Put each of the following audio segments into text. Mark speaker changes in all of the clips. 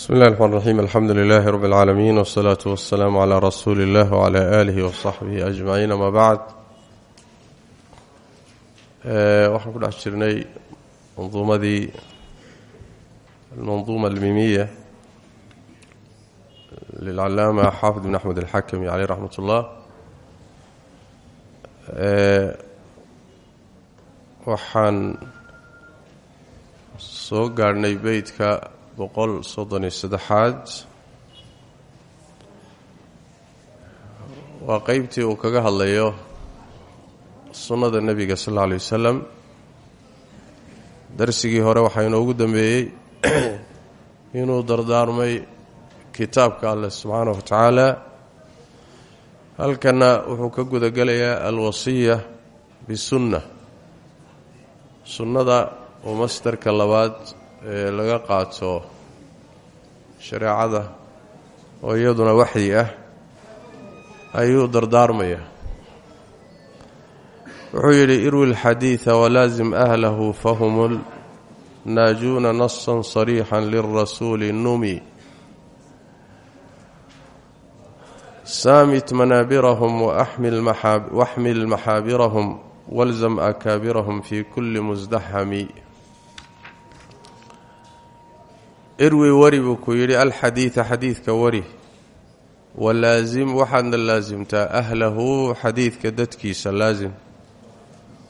Speaker 1: bsmi اllahi الرحmn الرaxيm alxamdu lilahi rb اlcaalamiin wالsalaaةu waالsalaamu عlى rasuuli اllah wعlى alihi وصaxbihi ajmaciin ama bacd waxaan ku dhex jirnay manduumadii almanduuma almimiya lilcalaama xaafid bn axmed alxakami caleyh raxmat ullah waxaan soo gaadhnay beytka boqol soddon iyo saddexaad. Waa qeybtii uu kaga hadlayo sunnada nebiga sal alla alay wasalam darsigii hore waxaa inoogu dambeeyey inuu dardaarmay kitaabka alleh subxaanahu wa tacaala. Halkana wuxuu ka gudagelayaa alwasiya bisunna sunnada oo masdarka labaad ee laga qaato shareecada oo iyaduna waxyi ah ayuu dardaarmaya. Wuxuu yidhi irwi lxadiida walaasim ahlahu fahum naajuuna nasan sariixan lirasuuli numi. Saamit manaabirahum waxmil maxaabirahum walzam akaabirahum fi kuli musdaxami irwi wari buu ku yidhi alxadiida xadiidka wari. Walaasim waxaadna laasimtaa ahlahu xadiidka dadkiisa laasim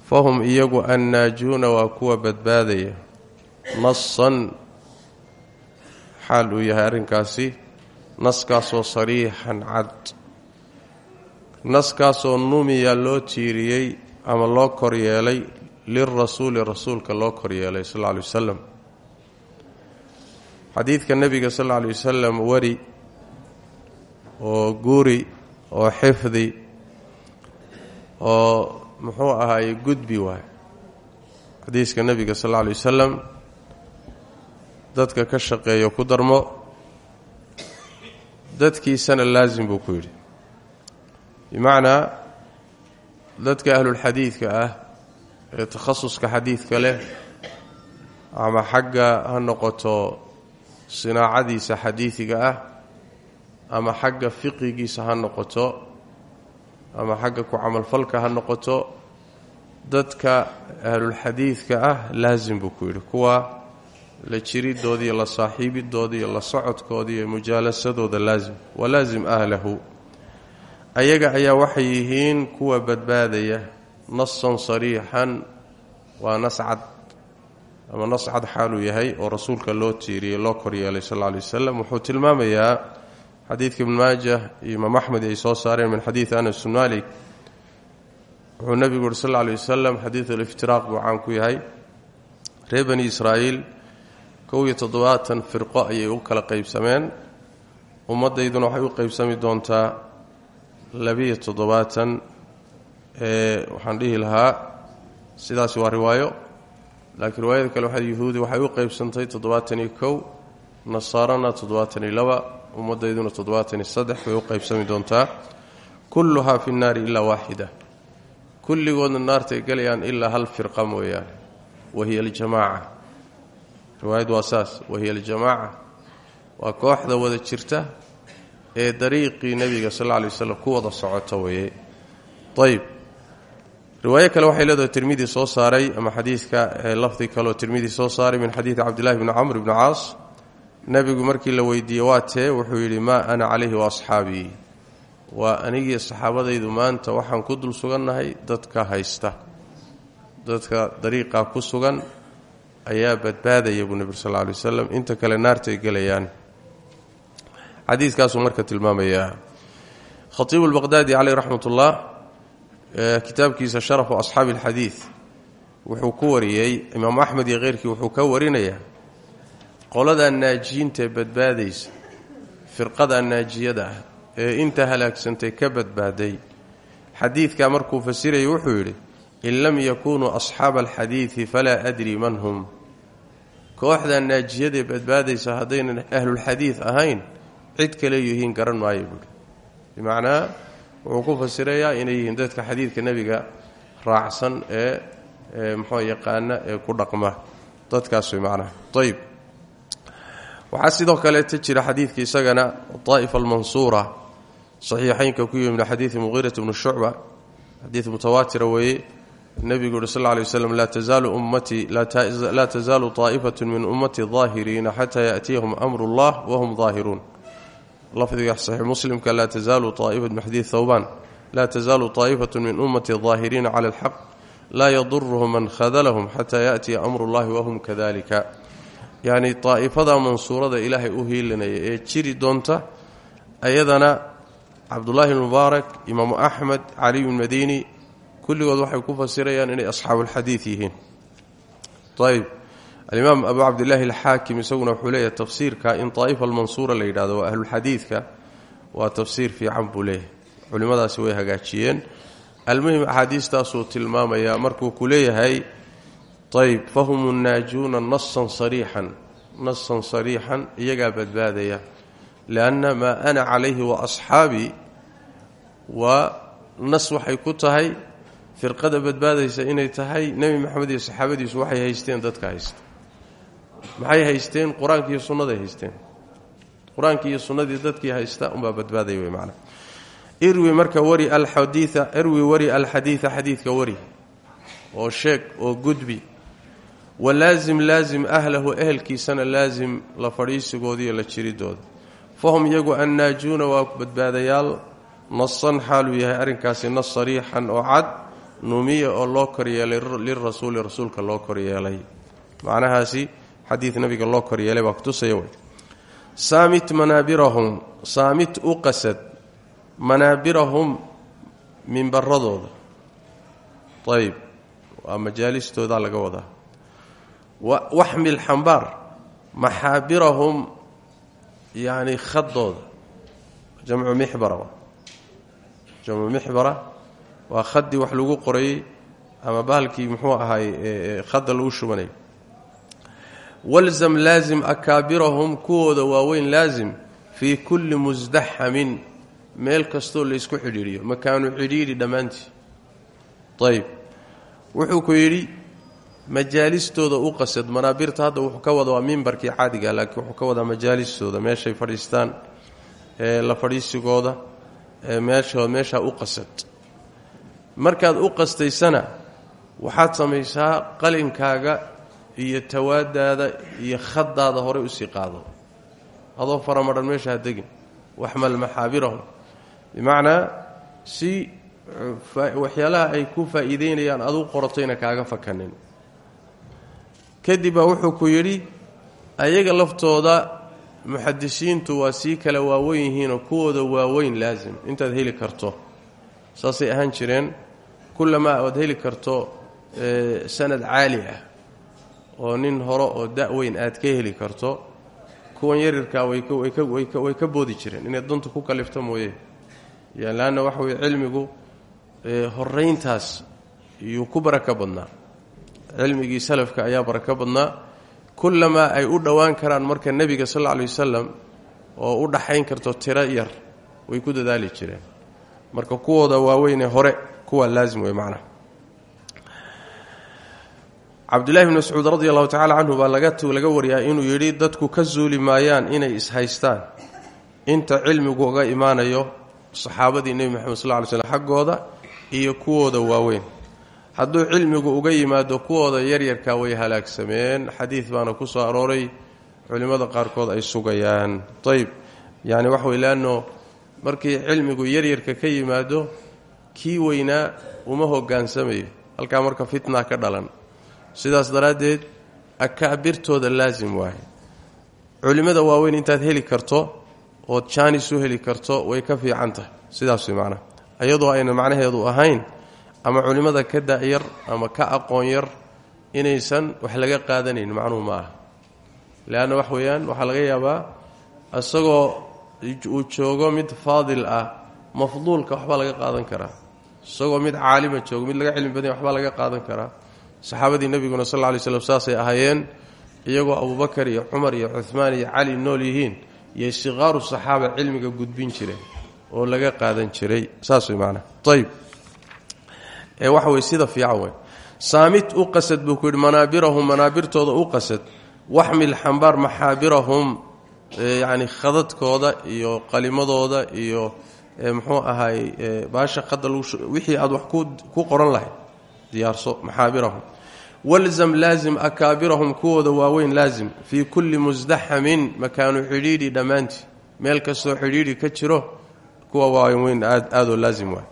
Speaker 1: fahum iyagu annaajuuna waa kuwa badbaadaya. Nasan xaal uu yahay arrinkaasi naskaasoo sariixan cad. Naskaasoo numiya loo tiiriyey ama loo koryeelay lilrasuuli rasuulka loo koryeelay sal alla lay wasalam xadiidka nebiga sal alla alay wasalam wari oo guri oo xifdi oo muxuu ahaayey gudbi waay. Xadiiska nebiga sal alla alay wasalam dadka ka shaqeeyo ku darmo dadkiisana laasim buu ku yidhi. Bimacnaa dadka ahlulxadiidka ah ee takhasuska xadiidka leh ama xagga ha noqoto sinaacadiisa xadiidiga ah ama xagga fiqigiisa ha noqoto ama xagga ku camalfalka ha noqoto dadka ahlulxadiidka ah laasim buu ku yidhi. Kuwa la jiridooda iyo la saaxiibidooda iyo la socodkooda iyo mujaalasadooda laasim walaasim ahlahu. Ayaga ayaa waxay yihiin kuwa badbaadaya nasan sariixan waa nas cad ama nas cad xaaluu yahay oo rasuulka loo tiiriyey loo koryeelay sal lay wasalam wuxuu tilmaamayaa xadiidka ibn maajah iyo imaam axmed ay soo saareen min xadiidi anas bn malik wuxuu nebigu yuri sal lay wasalam xadiid aliftiraaq buu caan ku yahay. Reer bani israa'iil kow iyo toddobaatan firqo ayay u kala qaybsameen. Ummaddayduna waxay u qaybsami doontaa labiyo toddobaatan ee waxaan dhihi lahaa sidaasi waa riwaayo laakiin riwaayada kale waxaa yuhuudi waxay u qaybsantay toddobaatan iyo kow nasaarana toddobaatan iyo laba ummaddayduna toddobaatan saddex bay u qaybsami doontaa. Kulluhaa fi nnaari ilaa waaxida. Kulligoodna naartay gelayaan ilaa hal firqa mooyaane. Wahiya aljamaaca. Riwaayaddu waa saas. Wahiya aljamaaca. Waa kooxda wada jirta ee dariiqii nebiga sal alla alay ku wada socota weeye. Ayb riwaayo kale waxay leedahay tirmidi soo saaray ama xadiidka lafdi kaleoo tirmidi soo saaray min xadiidi cabdillahi bni camr bni caas. Nebigu markii la weydiiyey waa tee wuxuu yidhi maa ana calayhi wa asxaabii waa anigii saxaabadaydu maanta waxaan ku dul sugannahay dadka haysta. Dadka dariiqaa ku sugan ayaa badbaadaya buu nebigu sal lla alay wasalam inta kale naartay gelayaan. Xadiidkaasuu marka tilmaamayaa. Khatiibu lbaqdaadi caleyh raxmat ullah kitaabkiisa sharafu asxaabi alxadiid wuxuu ku wariyey imaamu axmed iyo keyrkii wuxuu ka warinayaa qoladaa naajiyiintaee badbaadaysa firqada naajiyada ah ee inta halaagsantay ka badbaaday. Xadiidkaa markuu fasirayay wuxuu yidhi in lam yakunuu asxaaba alxadiidi falaa adri man hum. Kooxdaa naajiyadaee badbaadaysa haddaynan ahlulxadiid ahayn cid kale yihiin garan maayo buuhi bimacnaa wuxuu ku fasirayaa inay yihiin dadka xadiidka nebiga raacsan ee muxuu yaqaana ee ku dhaqma. Dadkaas way macnaha. Ayb waxaa sidoo kaleeta jira xadiidka isagana daa'ifa almansuura saxiixaynka ku yimid xadiidi muqiirat bni shucba. Xadiid mutawaatira weeye. Nebigu yuhi sal lay waslam laa tazaalu ummatii laa tazaalu taa'ifatu min ummati daahiriina xataa yaأtiyahum amru اllah wahum daahiruun lafdiga saxiix muslimka laa tazaalu aa'ifat min xadiid thawbaan laa tazaalu taa'ifatu min ummati daahiriina cala alxaq laa yaduruhum man khadalahum xataa yaأtiya amru اllahi wahum kadalika yacni daa'ifada mansuurada ilaahay u hiilinaya ee jiri doonta ayadana cabdullaahi mubaarak imaamu axmed caliy madiini kulligood waxay ku fasirayaan inay asxaabuulxadiid yihiin. Ayb alimaam abu cabdilaahi alxaakim isaguna wuxuu leeyahay tafsiirka in daa'ifa almansuura la yidhahdo waa ahlulxadiidka waa tafsiir fiican buu leeyahay. Culimmadaasi way hagaajiyeen. Almuhim axaadiistaasuu tilmaamayaa markuu ku leeyahay ayb fahum naajuuna nasan sariixan nasan sariixan iyagaa badbaadaya. Lianna maa ana calayhi wa asxaabii waa nas waxay ku tahay firqada badbaadaysa inay tahay nebi maxamed iyo saxaabadiisu waxay haysteen dadka haysta maxay haysteen? Qur'aanki iyo sunnaday haysteen. Qur'aankii iyo sunnadii dadkii haysta unbaa badbaadaya wey macana irwi marka wari alxadiia irwi wari alxadiida xadiidka wari. Oo sheeg oo gudbi. Walaazim laazim ahlahu ehelkiisana laazim la fadhiisigooda la jiridooda fahum iyagu annaajuuna waa badbaadayaal. Nasan xaaluu yahay arrinkaasi nas sariixan oo cad numiya oo loo koryeelay lirasuuli rasuulka loo koryeelay macnahaasi xadiid nabiga loo koryeelay baa kutusaya wey. Saamit manaabirahum saamit u qasad manaabirahum mimbaradooda ayb waa majaalistooda laga wadaa. Waxmil xambaar maxaabirahum yacni khadooda. Jamcu mixbara jamcu mixbara waa khadii wax lagu qorayey ama bahalkii muxuu ahaay khadda lagu shubanay walzam laazim akaabirahum kuwooda waaweyn laazim fii kulli musdaxamin meel kastoo laysku xidhiidhiyo makaanu cidhiidhi dhammaantii ayb wuxuu ku yidhi majaalistooda u qasad manaabirta hadda wuxuu ka wada waa mimbarkii caadiga laakiin wuxuu ka wadaa majaalistooda meeshay fadhiistaan ee la fadhiisigooda ee meeshood meeshaa u qasad markaad u qastaysana waxaad samaysaa qalinkaaga iyo tawaadaada iyo khadaada horey u sii qaado. Adoo faramadhan meesha ha degin. Waxmal maxaabirahum. Bimacnaa si waxyaalaha ay ku faa'iideynayaan adu qorotayna kaaga fakanin. Kadib baa wuxuu ku yidhi ayaga laftooda muxadisiintu waa sii kala waaweyn yihiinoo kuwooda waaweyn laasim intaad heli karto. Saasay ahaan jireen kullamaa aad heli karto sanad caali ah oo nin hore oo da-weyn aad ka heli karto kuwan yarirkaa way ka boodi jireen. Inay dantu ku kalifto mooye. Laanna waxa weye cilmigu horayntaas iyuu ku barako badnaa. Cilmigii salafka ayaa barako badnaa. Kullamaa ay u dhowaan karaan marka nebiga sal alla alay wasalam oo u dhaxayn karto tiro yar way ku dadaali jireen. Marka kuwooda waaweynee hore kuwaa laazim wey macnaha cabdullahi bn mascuud radi allahu tacala canhu baa laga wariyaa inuu yidhi dadku ka zuuli maayaan inay ishaystaan. Inta cilmigu uga imaanayo saxaabadii nebi moxamed sal ly slm xaggooda iyo kuwooda waaweyn. Hadduu cilmigu uga yimaado kuwooda yaryarka way halaagsameen. Xadiid baana ku soo arooray. Culimmada qaarkood ay sugayaan. Ayb yani waxa wey leanno markii cilmigu yaryarka ka yimaado kii weynaa uma hogaansamayo halkaa marka fitna ka dhalan sidaas daraaddeed akaabirtooda laasim waaye culimmada waaweyn intaad heli karto ood jaanis u heli karto way ka fiican tahay. Sidaas way macnaha iyadoo ayna macnaheedu ahayn ama culimmada ka da-yar ama ka aqoon yar inaysan wax laga qaadanayn macnuhu ma aha. Leanna wax weeyaan waxaa laga yaabaa isagoo uu joogo mid faadil ah mafduulka waxbaa laga qaadan karaa. Isagoo mid caalima joogo mid laga cilmi badanya waxbaa laga qaadan karaa saxaabadii nebiguna sal lla lay slam saasay ahaayeen iyagoo abubakar iyo cumar iyo cuhmaan iyo cali nool yihiin iyo siqaaru saxaaba cilmiga gudbin jireen oo laga qaadan jiray. Saas way maanaa ayb ee waxa wey sida fiican saamit u qasad buu ku yidhi manaabirahum manaabirtooda u qasad. Waxmil xambaar maxaabirahum yacni khadadkooda iyo qalimadooda iyo muxuu ahaay baasha qada wixii aad wax ku qoran lahayd diyaarso maxaabirahum. Walzam laazim akaabirahum kuwooda waaweyn laazim. Fii kulli musdaxamin makaanu xidhiidhi dhammaantii meel kastoo xidhiidhi ka jiro kuwa waaweyn aadoo laazim waay.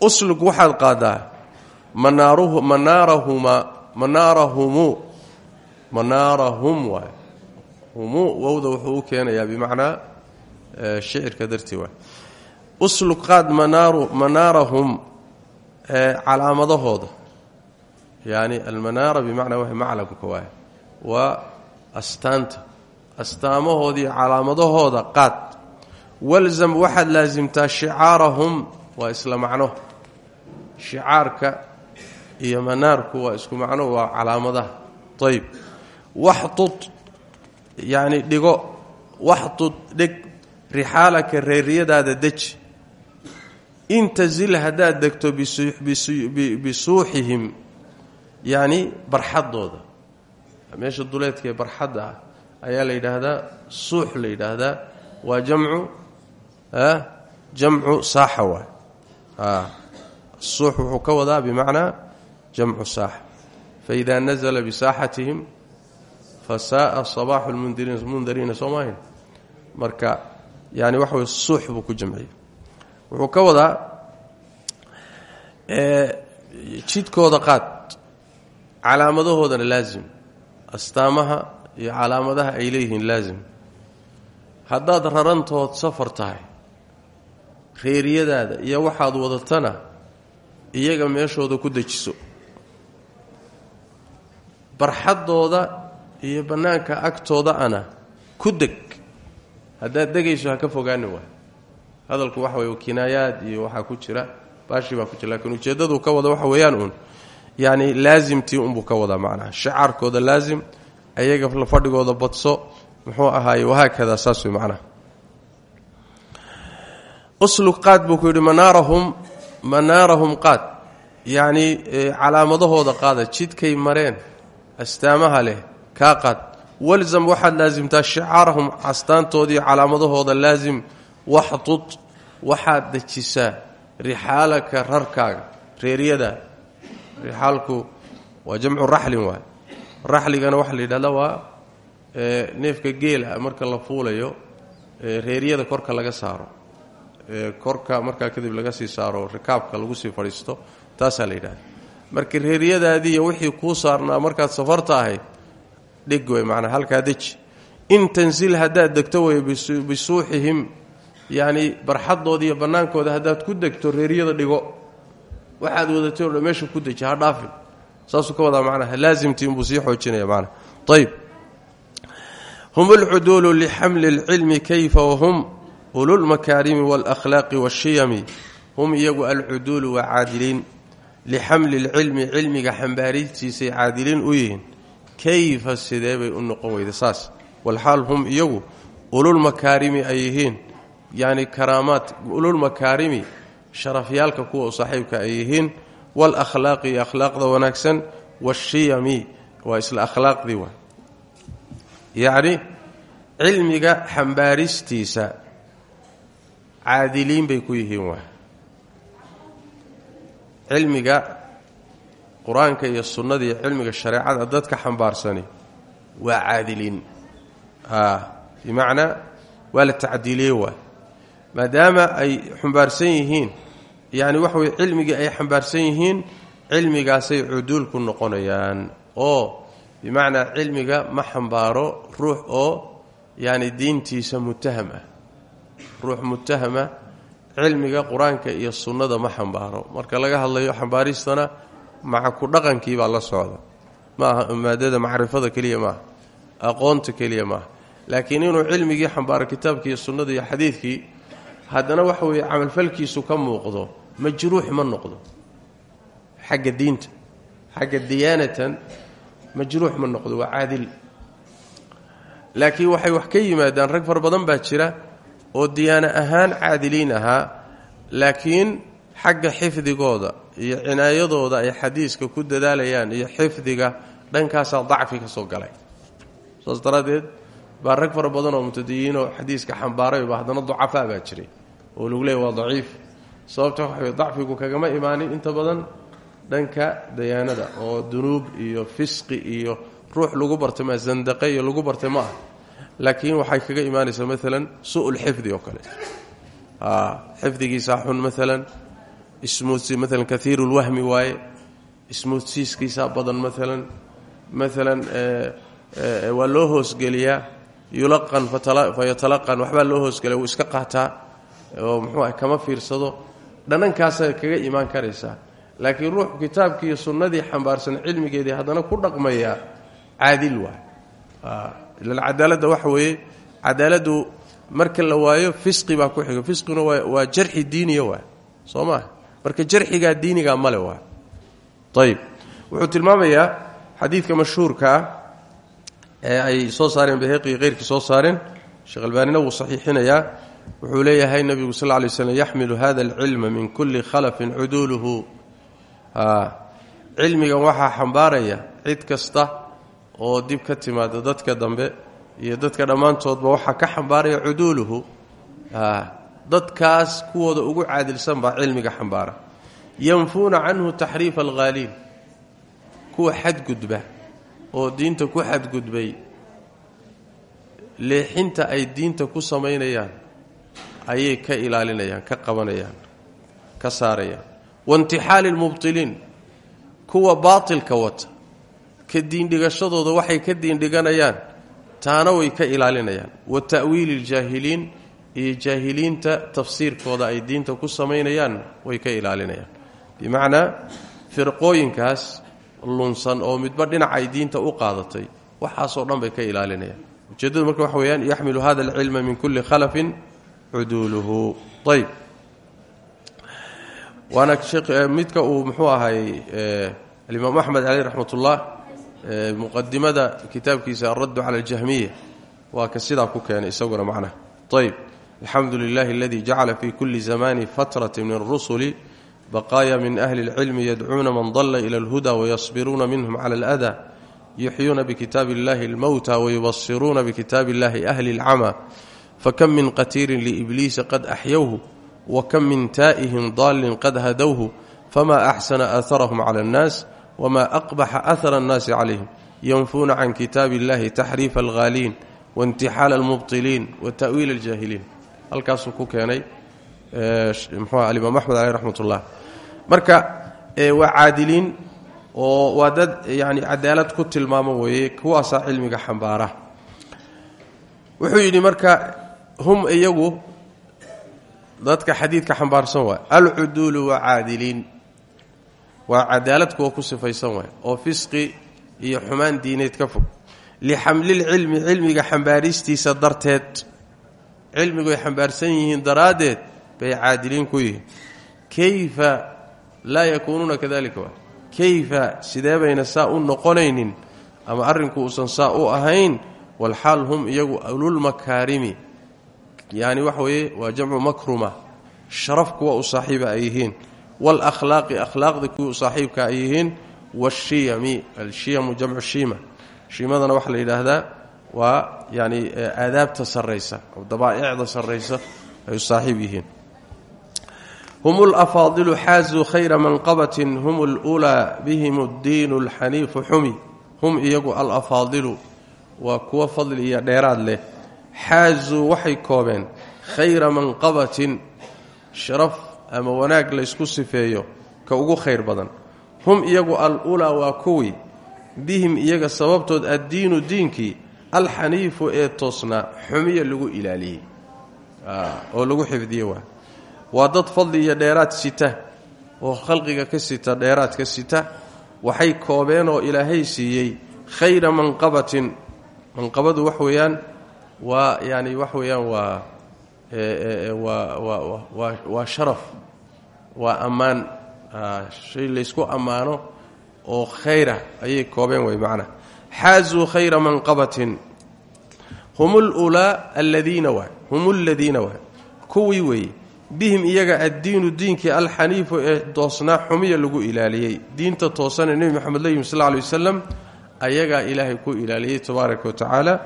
Speaker 1: Uslug waxaad qaadaa manaarahuma manaarahumu manaarahum waay. Humu wowda wuxuu u keenayaa bimacnaa shicirka dartii waay. Uslug qaad manaarahum calaamadahooda yani almanaara bimacnaa wa maclamka waay waa astaanta. Astaamahoodii calaamadahooda qaad. Walzam waxaad laasimtaa shicaarahum waa isla macno. Shicaarka iyo manaarku waa isku macno waa calaamadaha. Ayb waxtud yacni dhigo. Waxtud dhig rixaalaka reeriyadaada deji intazil haddaad degto bisuuxihim yacni barxaddooda. Meesha duleedkaee barxadda ah ayaa la yidhaahdaa suux la yidhaahdaa waa jamcu jamcu saaxa waay. Suux wuxuu ka wadaa bimacnaa jamcu saaxa faida nazla bisaaxatihim fasaaa sabaaxu lmundariina soo maahayn. Marka yani waxa wey suux buu ku jamciyey wuxuu ka wadaa jidkooda qaad calaamadahoodana laazim astaamaha iyo calaamadaha ay leeyihiin laazim. Haddaad rarantood safar tahay reeriyadaada iyo waxaad wadatana iyaga meeshooda ku dejiso. Barxaddooda iyo bannaanka agtooda ana ku deg. Haddaad degayso ha ka fogaani waay hadalku waxa weye kinaayaad iyo waxaa ku jira baashi baa ku jira lakiin ujeeddaduu ka wada waxa weeyaan uun. Yacni laasimtii unbuu ka wadaa macnaha. Shacaarkooda laazim ayaga fadhigooda badso muxuu ahaaye wahaakada saas wey macnaha. Uslug qaad buu ku yidhi manaarahum manaarahum qaad. Yacnii calaamadahooda qaada jidkay mareen astaamaha leh kaa qaad. Walzam waxaad laasimtaa shicaarahum astaantoodii calaamadahooda laazim waxtud waxaad dejisaa rixaalaka rarkaaga reeryada rixaalku waa jamcu raxlin waay. Raxligana waxaa la yidhahdaa waa neefka geela marka la fuulayo reeryada korka laga saaro. Korka markaa kadib laga sii saaro rikaabka lagu sii fadhiisto taasaa la yidhahda marka reeryadaadiiyo wixii kuu saarnaa markaad safarta ahayd dhig wey manaa halkaa deji. In tansil haddaad degto wey bisuuxihim yacnii barxadooda iyo banaankooda haddaad ku degto reeryada dhigo waxaad wadatay meesha ku deji ha dhaafin. Saasuu ka wada macnaha laasimtii inbuu sii xoojinaya macnaha. Ayb hum alcuduulu lixamli alcilmi kayfa wahum ululmakaarimi wاlakhlaaqi wاshiyami hum iyagu alcuduulu waa caadiliin. Lixamli lcilmi cilmiga xambaaristiisay caadiliin u yihiin. Kayfa sidee bay u noqon weyda saas? Walxaal hum iyagu ululmakaarimi ay yihiin yacni karaamaad ululmakaarimi sharafyaalka kuwa u saaxiibka ay yihiin waalakhlaaqi iyo akhlaaqda wanaagsan waashiyami waa isla akhlaaqdii waa. Yacni cilmiga xambaaristiisa caadiliin bay ku yihiin waa. Cilmiga qur'aanka iyo sunnada iyo cilmiga shareecada dadka xambaarsani waa caadiliin. Bimacnaa waa la tacdiiliye waay maadaama ay xambaarsan yihiin yacni waxa weye cilmigii ay xambaarsan yihiin cilmigaasay cuduul ku noqonayaan. Oo bimacnaa cilmiga ma xambaaro ruux oo yacni diintiisa mutaham ah. Ruux mutahama cilmiga qur'aanka iyo sunnada ma xambaaro. Marka laga hadlayo xambaaristana maca ku dhaqankii baa la socda. Maaha maadada macrifada keliya maaha aqoonta keliya maaha. Laakiin inuu cilmigii xambaaro kitaabkii sunnada iyo xadiidkii haddana waxa weeye camalfalkiisu ka muuqdo majruux ma noqdo. Xagga diinta xagga diyaanatan majruux ma noqdo waa caadil. Laakiin waxay wax ka yimaadaan rag fara badan baa jira oo diyaano ahaan caadiliin ahaa laakiin xagga xifdigooda iyo cinaayadooda ay xadiiska ku dadaalayaan iyo xifdiga dhankaasaa dacfi ka soo galay. Saas daraaddeed baa rag fara badan oo mubtadiyiinoo xadiiska xambaarayba haddana ducafaa baa jiray oo lagu leeyay waa daciif. Sababta waxa dacfigu kagama imaanin inta badan dhanka dayaanada oo dunuub iyo fisqi iyo ruux lagu bartay ma zandaqe lagu bartay ma ah laakiin waxay kaga imaanaysaa maalan su'ulxifdi oo kale. Xifdigiisaa xun maalan maalan kaiiru lwahmi waaye. Ismuudsiiskiisaa badan maalan maalan waa loo hoosgeliyaa yulaqan fayatalaqan waxbaa loo hoosgelaya wuu iska qaataa oo muxuu ah kama fiirsado. Dhanankaasa kaga imaan karaysaa laakiin ruux kitaabkii iyo sunnadii xambaarsan cilmigeedii haddana ku dhaqmaya caadil waay ila cadaaladda waxa weeye. Cadaaladdu marka la waayo fisqi baa ku xiga. Fisqiguna waa jarxi diiniya waay soo marka jarxigaa diinigaa male waay ayib wuxuu tilmaamayaa xadiidka mashhuurka ah ee ay soo saareen baheqi keyrkii soo saareen. Sheekh wuu saxiixinayaa wuxuu leeyahay nebigu sal lay slm yaxmilu hada alcilma min kulli khalafin cuduuluhu cilmigan waxaa xambaaraya cid kasta oo dib ka timaada dadka dambe iyo dadka dhammaantoodba waxaa ka xambaaraya cuduuluhu dadkaas kuwooda ugu caadilsan baa cilmiga xambaara. Yanfuuna canhu taxriifa alghaaliin kuwa xadgudba oo diinta ku xadgudbay leexinta ay diinta ku samaynayaan ayay ka ilaalinayaan ka qabanayaan ka saarayaan. Waintixaali lmubtiliin kuwa baatilka wata ka diindhigashadooda waxay ka diindhiganayaan taana way ka ilaalinayaan. Wa ta'wiili ljaahiliin iyo jaahiliinta tafsiirkooda ay diinta ku samaynayaan way ka ilaalinayaan. Bimacnaa firqooyinkaas lunsan oo midba dhinac diinta u qaadatay waxaasoo dhan bay ka ilaalinayaan. Ujeeddadu marka waxa weeyaan yaxmilu hada alcilma min kulli khalafin cuduuluhu ayb waana midka uu muxuu ahay alimaam axmed caleyh raxmat ullah muqadimada kitaabkiisa alraddu cala aljahmiya waa ka sidaa ku keenay isaguna macnaha ayb alxamdu lilahi aladi jacala fi kuli zamani fatrati min rusuli baqaaya min ahli اlcilmi yadcuuna man dala ila اlhuda wayasbiruuna minhum cala اlأda yuxyuuna bikitaabi اllahi اlmowta wayubasiruuna bikitaabi اllahi ahli اlcama fakam min qatiirin liibliisa qad axyowhu wa kam min taa'ihim daallin qad hadowhu famaa axsana aaharahum cala annaas wma aqbaxa ahara annaasi calayhim yanfuuna can kitaabi illahi taxriifa alghaaliin waintixaala almubtiliin wa ta'wiila aljaahiliin halkaasuu ku keenay mxua alimaam axmed aleh raxmatullah marka waa caadiliin oo waa dad yani cadaalad ku tilmaamo weeye kuwaasaa cilmiga xambaara wuxuu yidhi marka hum iyagu dadka xadiidka xambaarsan waay. Alcuduulu waa caadiliin. Waa cadaalad kuwa ku sifaysan waay. Oo fisqi iyo xumaan diineed ka fog. Lixamlilcilmi cilmiga xambaaristiisa darteed. Cilmigu ay xambaarsan yihiin daraaddeed bay caadiliin ku yihiin. Kayfa laa yakuunuuna kadalika waay. Kayfa sidee bayna saa u noqonaynin ama arrinku uusan saa u ahayn? Walxaal hum iyagu ululmakaarimi yacni waxa weeye waa jamcu makruma. Sharaf kuwa u saaxiiba ay yihiin. Waalakhlaaqi akhlaaqda kuwa u saaxiibka ay washiyami alshiyamu jamcu shiima. Shiimadana waxaa la yidhaahdaa waa yani aadaabta sarraysa oo dabaa'icda sarraysa ay u saaxiib yihiin. Hum lafaadilu xaazuu khayra manqabatin hum lulaa bihim ddiinu alxaniifu xumi. Hum iyagu alafaadilu waa kuwa fadli iyo dheeraad leh xaazuu waxay koobeen khayra manqabatin sharaf ama wanaag laysku sifeeyo ka ugu khayr badan. Hum iyagu al-ulaa waa kuwii bihim iyaga sababtood addiinu diinkii alxaniifu ee toosnaa xumiya lagu ilaaliyey. Oo lagu xifdiye waa. Waa dad fadli iyo dheeraad sita oo khalqiga ka sita dheeraad ka sita waxay koobeen oo ilaahay siiyey khayra manqabatin. Manqabadu wax weeyaan waa yani wax weeyaan waa waa waa sharaf waa ammaan. Shay laysku ammaano oo khayra ayay koobeen way macnaa xaazuu khayra manqabatin. Hum lulaa aladiina waay hum ladiina waay kuwii weeye bihim iyaga addiinu diinkii alxaniifu ee toosnaa xumiya lagu ilaaliyey. Diinta toosane nebi moxamed la yimi sal ly wasalam ayagaa ilaahay ku ilaaliyey tabaaraka wa tacaala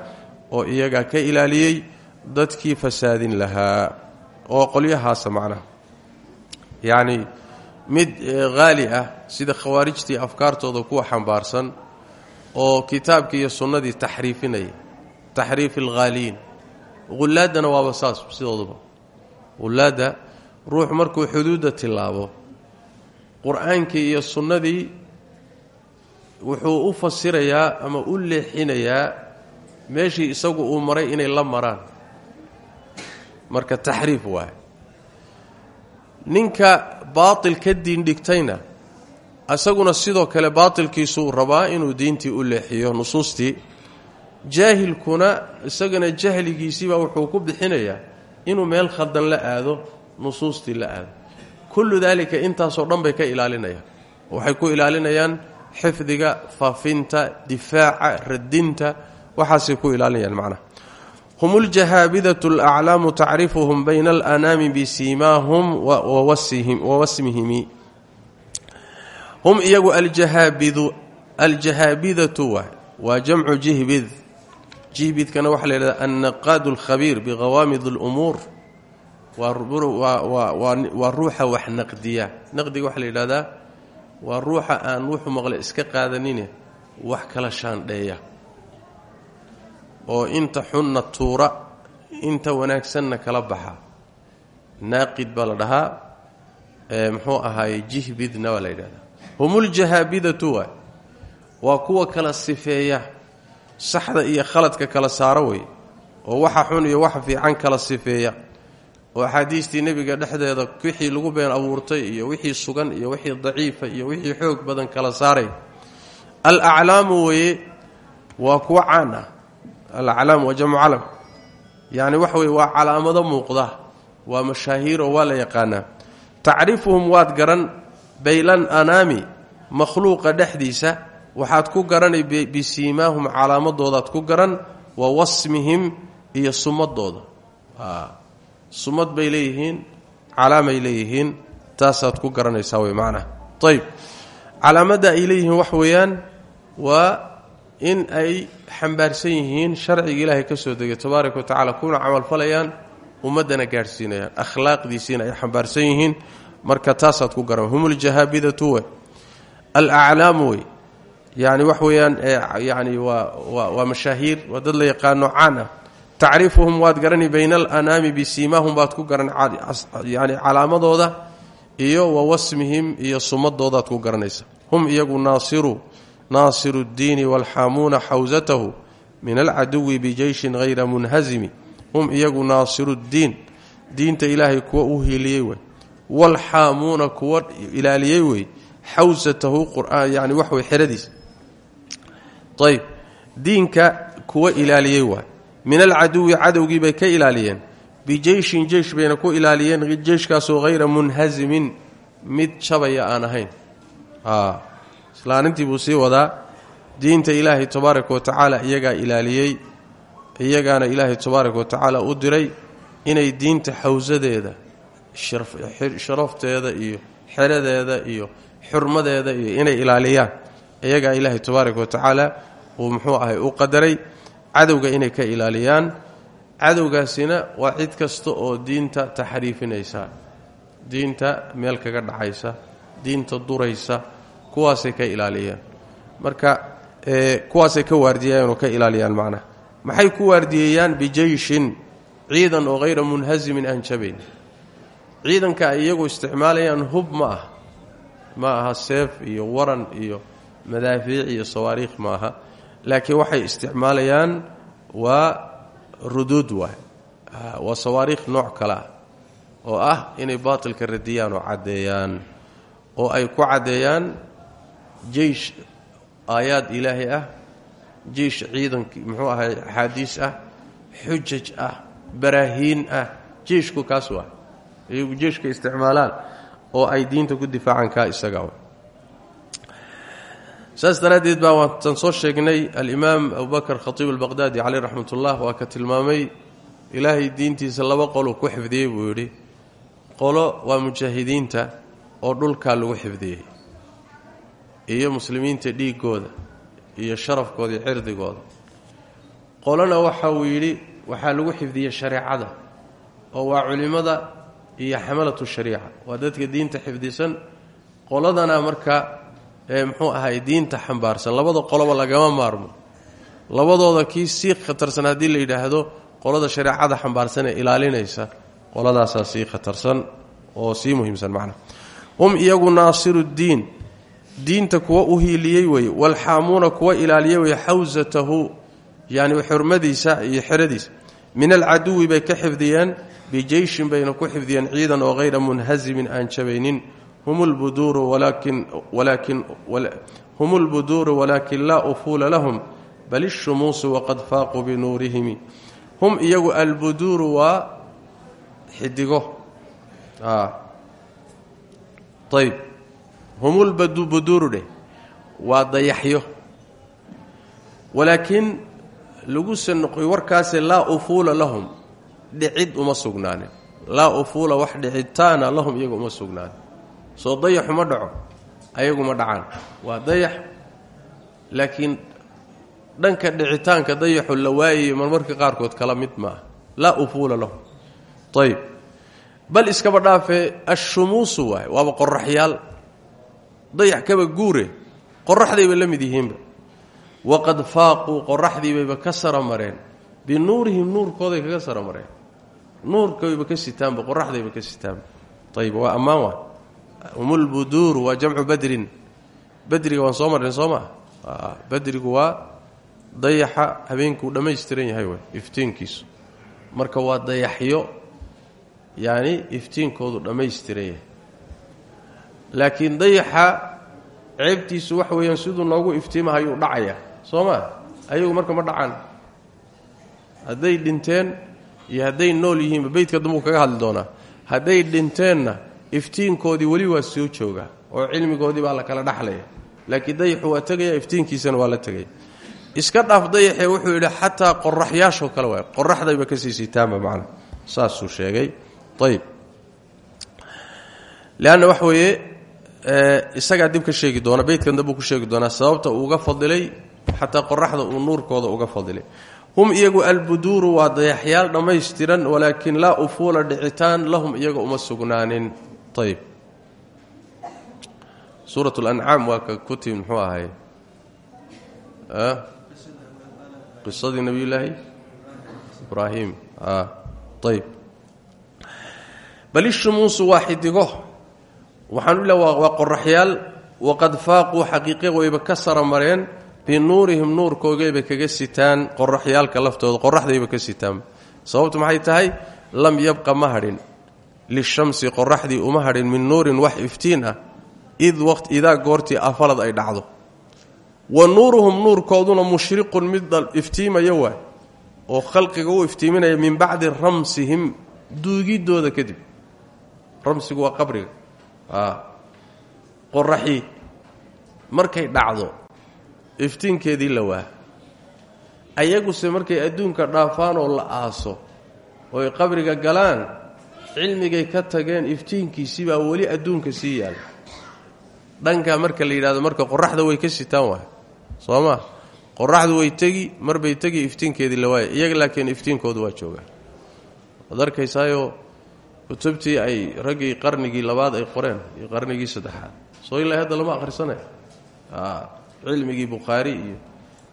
Speaker 1: oo iyagaa ka ilaaliyey dadkii fasaadin lahaa oo qolyahaasa macnaha. Yacni mid haali ah sida khawaarijtii afkaartooda kuwa xambaarsan oo kitaabkii iyo sunnadii taxriifinaya taxriif alghaaliin hullaaddana waaba saas sidooduba. Hullaadda ruux markuu xuduudda tillaabo qur'aankii iyo sunnadii wuxuu u fasirayaa ama u leexinayaa meeshii isagu uu maray inay la maraan. Marka taxriif waay. Ninka baatil ka diindhigtayna isaguna sidoo kale baatilkiisuu rabaa inuu diintii u leexiyo nusuustii. Jaahilkuna isagana jahligiisiibaa wuxuu ku bixinayaa inuu meel khaldan la aado nusuustii la aado. Kullu daalika intaasoo dhan bay ka ilaalinayaan. Waxay ku ilaalinayaan xifdiga faafinta difaaca radinta waxaasay ku ilaalinayaan macnaha hum uljahaabidatu alaclaamu tacrifuhum bayna alanaami bisiimaahum wawasmihimi hum iyagu aljahaabidatu waay waa jamcu jihbid. Jihbidkana waxaa la yidhahda annaqaadu alkhabiir biqawaamid alumuur. Waa ruuxa wax naqdiya. Naqdiga waxaa la yidhahdaa waa ruuxa aan wuxuu maqle iska qaadanine wax kala shaandheeya oo inta xunna tuura inta wanaagsanna kala baxa. Naaqid baa la dhahaa muxuu ahaaye jihbidna waa la yidhahdaa. Humuljahaabidatu waay waa kuwa kala sifeeya saxda iyo khaladka kala saaro wey oo waxa xun iyo waxa fiican kala sifeeya oo axaadiistii nebiga dhexdeeda wixii lagu been abuurtay iyo wixii sugan iyo wixii daciifa iyo wixii xoog badan kala saaray. Alaclaamu weye waa kuwa caan ah alaclaam waa jamcu calam yacni waxa weye waa calaamado muuqda waa mashaahiiroo waa la yaqaanaa tacrifuhum waad garan baylan anaami makhluuqa dhexdiisa waxaad ku garanay bisiimaahum calaamadoodaad ku garan wa wasmihim iyo sumadooda sumad bay leeyihiin calaamay leeyihiin taasaad ku garanaysaa wey macnaha ayb calaamadda ay leeyihiin wax weeyaan waa in ay xambaarsan yihiin sharciga ilaahay ka soo degay tabaaraka wa tacala kuna camalfalayaan ummaddana gaadhsiinayaan akhlaaqdiisiina ay xambaarsan yihiin. Marka taasaad ku garan hum uljahaabidatu we alaclaamu wey yani wax weeyaan yani waa mashaahiir waa dad la yaqaano caan ah. Tacrifuhum waad garani bayna alanaami bisiimaahum baad ku garan yani calaamadooda iyo wa wasmihim iyo sumadoodaad ku garanaysa. Hum iyagu naasiru naasiru اddiini walxaamuuna xawsatahu min alcaduwi bijeyshin hayra munhazimi hum iyagu naasiru ddiin diinta ilaahay kuwa u hiiliyey wey walxaamuuna kuwa ilaaliyey wey xawsatahu yani wax wey xeradiis ayb diinka kuwa ilaaliyey waay min alcaduwi cadowgii bay ka ilaaliyeen bijeyshin jeysh bayna ku ilaaliyeen jeyshkaasoo hayra munhazimin mid jabaya aan ahayn isla buu sii wadaa. Diinta ilaahay tabaaraka wa tacaala iyagaa ilaaliyey iyagaana ilaahay tabaaraka wa u diray inay diinta xawsadeeda sharafteeda iyo xeradeeda iyo xurmadeeda iyo inay ilaaliyaan. Iyagaa ilaahay tabaaraka wa tacaala uu muxuu ahay u qadaray cadowga inay ka ilaaliyaan. Cadowgaasina waa cid kasta oo diinta taxriifinaysa diinta meel kaga dhacaysa diinta duraysa kuwaasay ka ilaaliyaan. Marka kuwaasay ka waardiyayan oo ka ilaaliyaan macnaha maxay ku waardiyeeyaan bijeyshin ciidan oo hayra munhazimin aan jabayn? Ciidanka ay iyagu isticmaalayaan hub ma aha. Ma aha seef iyo waran iyo madaafiic iyo sawaariikh ma aha. Laakiin waxay isticmaalayaan waa ruduud waay waa sawaariikh nooc kale ah oo ah inay baatilka radiyaan oo caddeeyaan. Oo ay ku caddeeyaan jeysh aayaad ilaahay ah jeysh ciidankii muxuu ahay axaadiis ah xujaj ah baraahiin ah jeyshku kaas waa. Iyagu jeyshka isticmaalaan oo ay diinta ku difaacaan kaa isaga saas daraaddeed baa waatan soo sheegnay alimaam abubakar khatiib albaqhdaadi caleyh raxmat ullah waa ka tilmaamay ilaahay diintiisa laba qoluu ku xifdiyey buu yidhi. Qolo waa mujaahidiinta oo dhulkaa lagu xifdiyey iyo muslimiinta dhiigooda iyo sharafkooda iyo cirdigooda. Qolana waxa uu yidhi waxaa lagu xifdiyey shareecada oo waa culimmada iyo xamalatu shariica. Waa dadka diinta xifdisan. Qoladana marka muxuu ahay diinta xambaarsan. Labada qoloba lagama maarmo. Labadooda kii sii khatarsan haddii la yidhaahdo qolada shareecada xambaarsan ee ilaalinaysa qoladaasaa sii khatarsan oo sii muhiimsan macnaha hum iyagu naasiruddiin diinta kuwa u hiiliyey weye walxaamuuna kuwa ilaaliya weye xawsatahu yani xurmadiisa iyo xeradiisa. Min alcaduwi bay ka xifdiyeen bijeyshin bayna ku xifdiyeen ciidan oo hayra munhazimin aan jabaynin. Hum lbuduuru walaakin laa ufuula lahum bal ishumuusu waqad faaquu binuurihimi. Hum iyagu albuduuru waa xidigo. Ayb humulbuduuru dheh. Waa dayaxyo. Walaakiin lagu sanoqoy warkaase laa ufuula lahum dhicid uma sugnaanin. Laa ufuula wax dhicitaana lahum iyagu uma sugnaanin. Soo dayaxu ma dhaco ayagu ma dhacaan. Waa dayax. Laakiin dhanka dhicitaanka dayaxu la waayayo marmarka qaarkood kala mid maaha. Laa ufuula lahum. Ayb bal iskaba dhaafee ashumuusu waay waaba qoraxyaal dayax kaba guure qoraxdayba la mid yihiinba. Waqad faaquu qoraxdiibayba ka sara mareen. Binuurihim nuurkooday kaga sara mareen. Nuurkayba ka sitaanba qoraxdayba ka sitaanba. Ayib waa ammaan waa. Humulbuduuru waa jamcu badrin. Badriga waan soo marnay soo maa badrigu waa dayaxa habeenkuu dhammaystiran yahay iftiinkiisu. Marka waa dayaxyo yacni iftiinkoodu dhammaystiran yahay laakiin dayaxa ceebtiisu waxa weeyaan siduu noogu iftiimahayuu dhacaya soo maa ayagu marka ma dhacaan. Hadday dhinteen iyo hadday nool yihiinba beydka dambuu kaga hadli doonaa. Hadday dhinteenna iftiinkoodii weli waa soo joogaa oo cilmigoodii baa la kala dhaxlaya. Laakiin dayaxu waa tegaya iftiinkiisana waa la tegaya iska dhaaf dayaxee wuxuu yidhi xataa qoraxyaashoo kale waay qoraxdayba ka sii sitaanba macna. Saasuu sheegay. Ayb leanna waxa weeye isagaa dib ka sheegi doona beydkan dambuu ku sheegi doonaa sababta uu uga fadilay xataa qoraxda uu nuurkooda uga fadilay. Hum iyagu albuduuru waa dayaxyaal dhammaystiran walaakin laa ufuula dhicitaan lahum iyaga uma sugnaanin. Ayb suurat lancaam waa ka ku timi muxuu ahay qisadii nabiyulaahi ibraahim. Ayb bal ishumuusu waa xidigo waxaan le waa qoraxyaal. Waqad faaquu xaqiiqe wayba ka sara mareen binuurihim nuurkoogayba kaga sitaan qoraxyaalka laftooda. Qoraxdayba ka sitaan. Sababtu maxay tahay? Lam yabqa ma hadhin. Lishamsi qoraxdii uma hadhin min nuurin wax iftiin ah. Id idaa goortii afalad ay dhacdo. Wa nuuruhum nuurkooduna mushriqun mid iftiimaya waay oo khalqiga u iftiiminaya min bacdi ramsihim duugidooda kadib. Ramsigu waa qabriga qoraxii markay dhacdo iftiinkeedii la waa ayaguse markay adduunka dhaafaan oo la aaso oo ay qabriga galaan cilmigay ka tageen iftiinkiisii baa weli adduunka sii yaalla dhankaa marka la yidhahdo marka qoraxda way ka sitaan waay. Soo ma? Qoraxdu way tegi marbay tegi iftiinkeedii la waaya iyaga laakiin iftiinkoodu waa joogaa waad arkaysaayoo kutubtii ay raggii qarnigii labaad ay qoreen iyo qarnigii saddexaad. Soo ilaa hadda lama akhrisanay cilmigii bukhaari iyo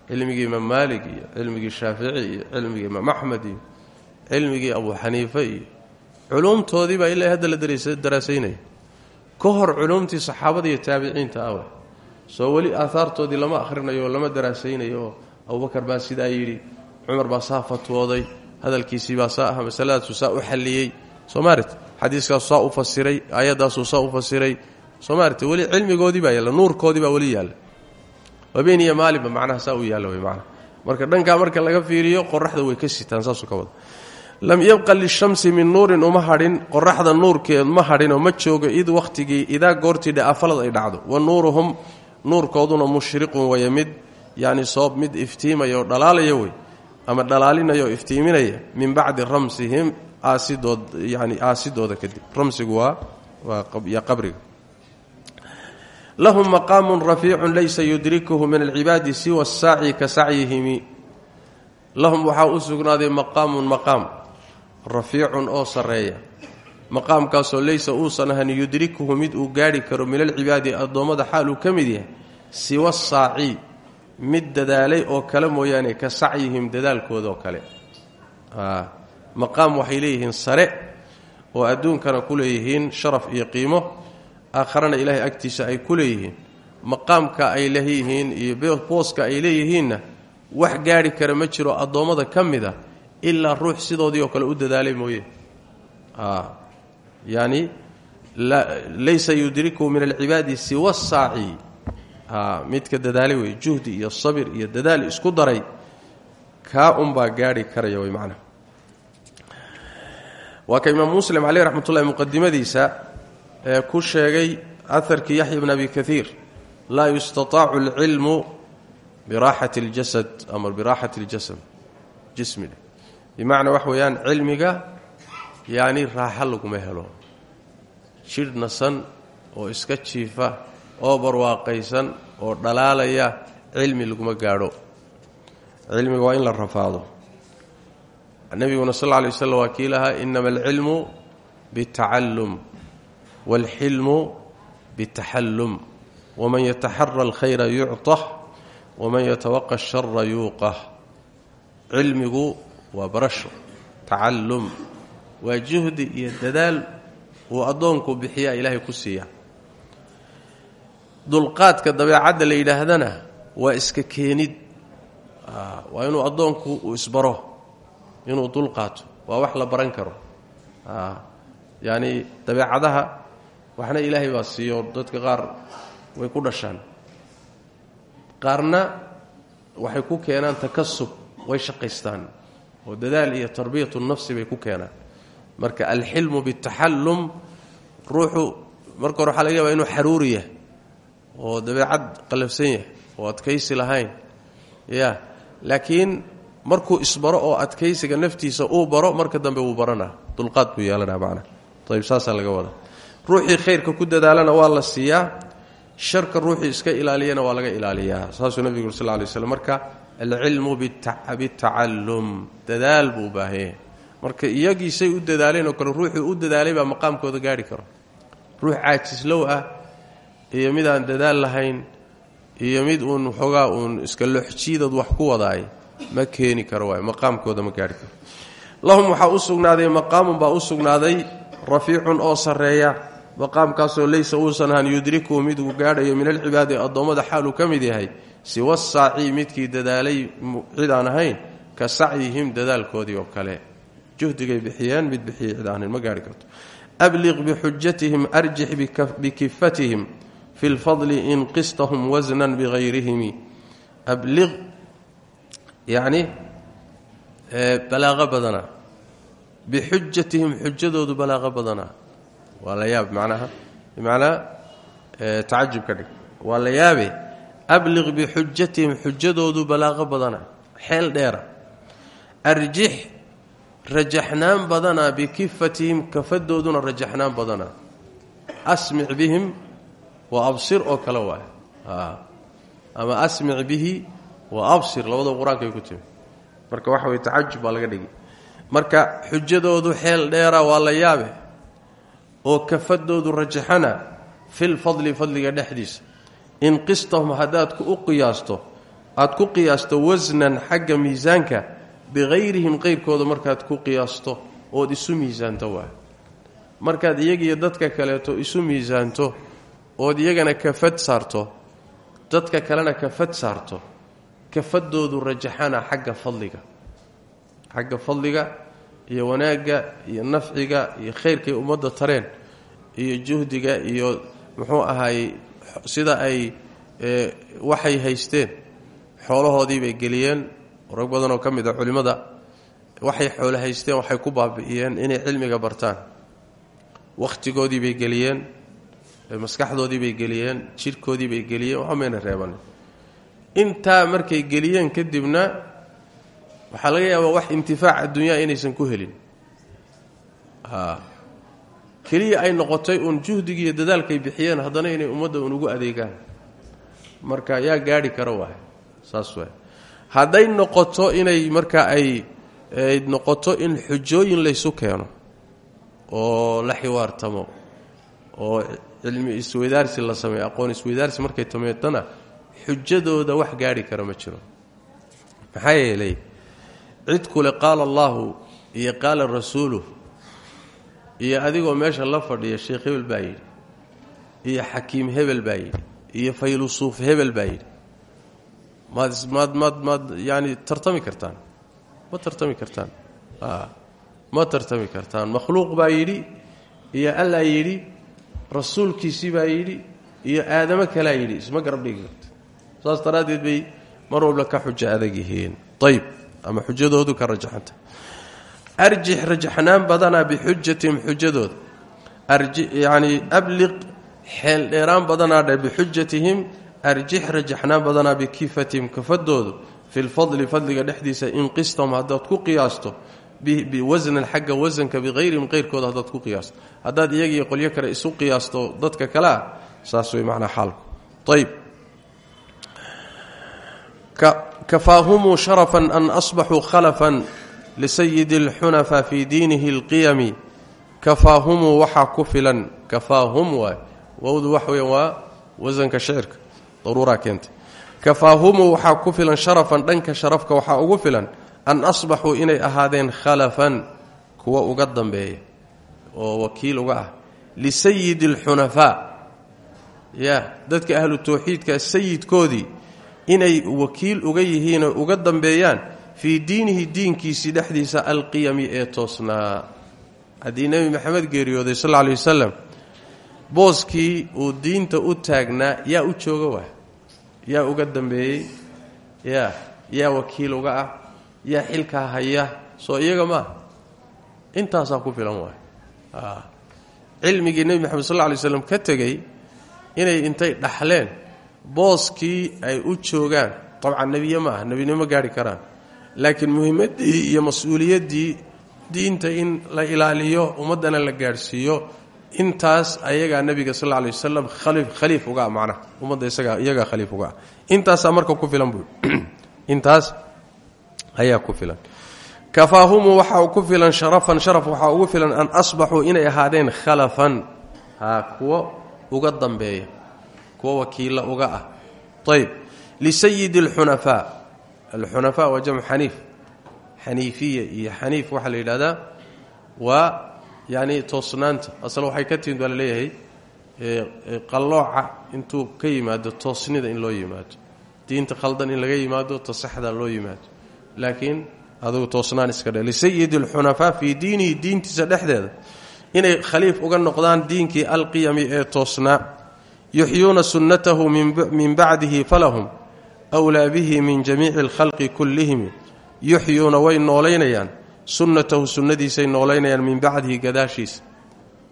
Speaker 1: cilmigii imaam maalik iyo cilmigii shaafici iyo cilmigii imaam axmed iyo cilmigii abu xaniife iyo culuumtoodii baa ilaa hadda la daraasaynaya ka hor culuumtii saxaabada iyo taabiciinta ah soo weli aahaartoodii lama akhrinayo lama daraasaynayo. Oo abubakar baa sidaa yidhi cumar baa saa fatwooday hadalkiisii baa saa ah saa u xalliyey somarit xadiiskaasuu saa u fasiray aayaddaasuu saa u fasiray. Somarit weli cilmigoodii baa yaalla nuurkoodii baa weli yaalla. Habeen iyo maalinba macnaha saa u yaalla wey macnaha. Marka dhankaa marka laga fiiriyo qoraxda way ka sitaan saasuu ka wada. Lam yabqa lishamsi min nuurin uma hadhin qoraxda nuurkeed ma hadhinoo ma joogo id wakhtigii idaa goortii dhe afalad ay dhacdo. Wa nuuruhum nuurkooduna mushriqun waya mid yacni soob mid iftiimaya oo ama dhalaalinaya oo iftiiminaya min bacdi ramsihim aasidood yani aasidooda kadib. Ramsigu waa waa qabriga. Lahum maqaamun rafiicun laysa yudrikuhu min alcibaadi siwa asaaci ka sacyihimi. Lahum waxaa u sugnaaday maqaamun maqaam rafiicun oo sarreeya. Maqaamkaasoo laysa uusan ahan yudrikuhu mid uu gaadhi karo min alcibaadi addoommada xaal uu ka mid yahay siwa saaci mid dadaalay oo kale mooyaane ka sacyihim dadaalkoodaoo kale maqaam waxay leeyihiin sare oo adduunkana ku leeyihiin sharaf iyo qiimo. Aakharana ilaahay agtiisa ay ku leeyihiin. Maqaamka ay leeyihiin iyo booska ay leeyihiinna wax gaadhi kara ma jiro addoommada ka mid a ilaa ruux sidoodii oo kale u dadaalay mooye. Yani laysa yudrikuhu min alcibaadi siwa saaci midka dadaalay wey juhdi iyo sabir iyo dadaal isku daray. Kaa unbaa gaadhi karaya wey macnaha waa ka imaam muslim caleyh raxmat ullahi muqadimadiisa ee ku sheegay aharkii yaxya bn abi kaiir laa yustataacu alcilmu biraaxati اljasad ama biraaxati اljasad jismi. Bimacnaa wax weeyaan cilmiga yacni raaxo laguma helo. Jidh nasan oo iska jiifa oo barwaaqaysan oo dhalaalaya cilmi laguma gaadho. Cilmiga waa in la rafaado nabiguna sal lay waslam waa kii lahaa inama alcilmu bitacallum wاlxilmu bitaxallum wman yataxara alkhayra yucطah waman yatawaqa ashara yuuqah. Cilmigu waa barasho tacallum waa juhdi iyo dadaal uu addoonku bixiyaa ilaahay ku siiya dulqaadka dabeecadda la yidhaahdana waa iska keenid. Waa inuu adoonku isbaro inuu dulqaato waa wax la baran karo. Yacni dabeecadaha waxna ilaahay baa siiyo dadka qaar way ku dhashaan. Qaarna waxay ku keenaan takasub way shaqaystaan. Oo dadaal iyo tarbiyatu nafsi bay ku keenaan. Marka alxilmu bitaxallum ruuxu marka hore waxaa laga yaabaa inuu xaruuri yahay oo dabeecad qallafsan yahay oo adkaysi lahayn. Ya laakiin markuu isbaro oo adkaysiga naftiisa uu baro marka dambe wuu baranaa dulqaad buu yeelanaa macnaa ayb saasaa laga wadaa. Ruuxii khayrka ku dadaalana waa la siiyaa. Sharka ruuxii iska ilaaliyana waa laga ilaaliyaa. Saasuu nabigu ur sal ly slm marka alcilmu bitacallum dadaal buu u baahanya marka iyagiisay u dadaaleen oo kale ruuxuu u dadaalay baa maqaamkooda gaarhi karo. Ruux caajislow ah iyo mid aan dadaal lahayn iyo mid uun waxoogaa uun iska loxjiidad wax ku wadaay ma keeni karo waay maqaamkooda ma gaarhi karo. Lahum waxaa u sugnaaday maqaamun baa u sugnaaday rafiicun oo sarreeya maqaamkaasoo laysa uusan ahan yudrikuhu mid uu gaadhayo min alcibaadi addoommada xaaluu ka mid yahay siwa saaci midkii dadaalay cid aan ahayn ka sacyihim dadaalkoodii oo kale. Juhdigay bixiyeen mid bixiyey cid ma gaarhi karto. Abliq bixujatihim arjix bikifatihim fi lfadli in qistahum wasnan bihayrihimi abliq yacni balaaqo badanaa bixujatihim xujadoodu balaaqo badanaa waa la yaab macnaha bimacnaa tacajub ka dhig. Waa la yaabe abliq bixujatihim xujadoodu balaaqo badanaa xeel dheera. Arjix rajaxnaan badanaa bikifatihim kafadooduna rajaxnaan badanaa asmic bihim wa absir oo kale waay. Ama bihi wa absir labadaba qur'aanka ay ku timi marka waxa weye tacajub baa laga dhigi marka xujadoodu xeel dheera waa la yaabe oo kafadoodu rajaxana filfadli fadliga dhexdiisa. In qistahum haddaad u qiyaasto aad ku qiyaasto wasnan xagga miisaanka bihayrihim qayrkooda markaad ku qiyaasto ood isu miisaanto waay markaad iyagiiyo dadka kaleeto isu miisaanto ood iyagana kafad saarto dadka kalena kafad saarto kafadoodu rajaxana xagga fadliga. Xagga fadliga iyo wanaagga iyo nafciga iyo khayrkay ummadda tareen iyo juhdiga iyo muxuu ahaayey sida ay waxay haysteen. Xoolahoodii bay geliyeen. Rag badanoo ka mid a culimmada waxay xoolo haysteen waxay ku baabi'iyeen inay cilmiga bartaan. Wakhtigoodii bay geliyeen maskaxdoodii bay geliyeen jidhkoodii bay geliyeen waxba mayna reebanin intaa markay geliyeen kadibna waxaa laga yaabaa wax intifaac adduunyaa inaysan ku helin. Keliya ay noqotay uun juhdigii iyo dadaalkay bixiyeen haddana inay ummadda uun ugu adeegaan. Marka yaa gaadhi kara waay. Saas waay. Hadday noqoto inay marka ay noqoto in xujooyin laysu keeno oo la xiwaartamo oo cilmi isweydaarsi la sameeyo aqoon isweydaarsi markay tameetana xujadooda wax gaadhi kara ma jiro. maxaa yeelay cid kule qaala allaahu iyo qaala rasuuluh iyo adigoo meesha la fadhiya sheekh hebel baa yidhi iyo xakiim hebel baa yidhi iyo faylusuuf hebel baa yidhi. Maad maad maad maad yaani tartami kartaan. Ma tartami kartaan. Ma tartami kartaan. Makhluuq baa yidhi iyo allaa yidhi rasuulkiisii baa yidhi iyo aadamo kalaa yidhi. Isma garab dhigi saas daraaddeed bay mar walba ka xujo adag yihiin. Ayb ama xujadoodu ka rajaxanta. Arjix rajaxnaan badanaa bixujatihim xujadooda yani abliq xeel dheeraan badanaa dhe bixujatihim arjix rajaxnaan badanaa bikifatihim kafadoodu. Fi lfadli fadliga dhexdiisa in qistahum haddaad ku qiyaasto. Biwasnan xagga wasanka bihayrihim qayrkooda haddaad ku qiyaasto. Haddaad iyagiiyo qolyo kale isu qiyaasto dadka kale ah saas way macnaa xaalku kafaahumu sharafan an asbaxuu khalafan lisayidi alxunafaa fii diinihi alqiyami. Kafaahumu waxaa ku filan. Kafaahum waay wowdu wax weya waa wasanka shicirka daruuraa keenta kafaahumu waxaa ku filan sharafan dhanka sharafka waxaa ugu filan an asbaxuu inay ahaadeen khalafan kuwa uga dambeeya oo wakiil uga ah. Lisayidi alxunafaa ya dadka ahlu sayidkoodii inay wakiil uga yihiinoo uga dambeeyaan fii diinihi diinkiisii dhexdiisa alqiyami ee toosnaa haddii nebi maxamed geeriyooday sal lla ley wasalam booskii uu diinta u taagnaa yaa u jooga waa? Yaa uga dambeeyey? Yaa yaa wakiil uga ah? Yaa xilkaa haya? Soo iyaga maa intaasaa ku filan waay cilmigii nebi maxamed sal lla lay slam ka tegey inay intay dhaxleen booskii ay u joogaan. Dabcan nebiye ma ah nebinimo gaarhi karaan. Laakiin muhimaddii iyo mas'uuliyaddii diinta in la ilaaliyo ummaddana la gaadhsiiyo intaas ayagaa nebiga sal alay wasalam khaliif uga ah macnaha ummadda iyagaa khaliif uga ah. Intaasaa marka ku filan buu intaas ayaa ku filan. Kafaahumu waxaa ku filan sharafan sharaf waxaa ugu filan an asbaxuu inay ahaadeen khalafan. Kuwo uga dambeeya kuwo wakiilla uga ah. Ayb lisayidi alxunafaa alxunafaa waa jamcu xaniif. Xaniifiya iyo xaniif waxaa la yidhahdaa waa yacni toosnaanta. Asal waxay ka timid baa la leeyahay qallooca intuu ka yimaado toosnida in loo yimaado. Diinta khaldan in laga yimaado ta saxda loo yimaado. Laakiin adugu toosnaan iska dhe lisayidi alxunafaa fii diinihi diintiisa dhexdeeda. Inay khaliif uga noqdaan diinkii alqiyami ee toosnaa yuxyuuna sunnatahu min bacdihi falahum wlaa bihi min jamiici alkhalqi kullihim. Yuxyuuna way noolaynayaan sunnatahu sunnadiisay noolaynayaan min bacdihi gadaashiisa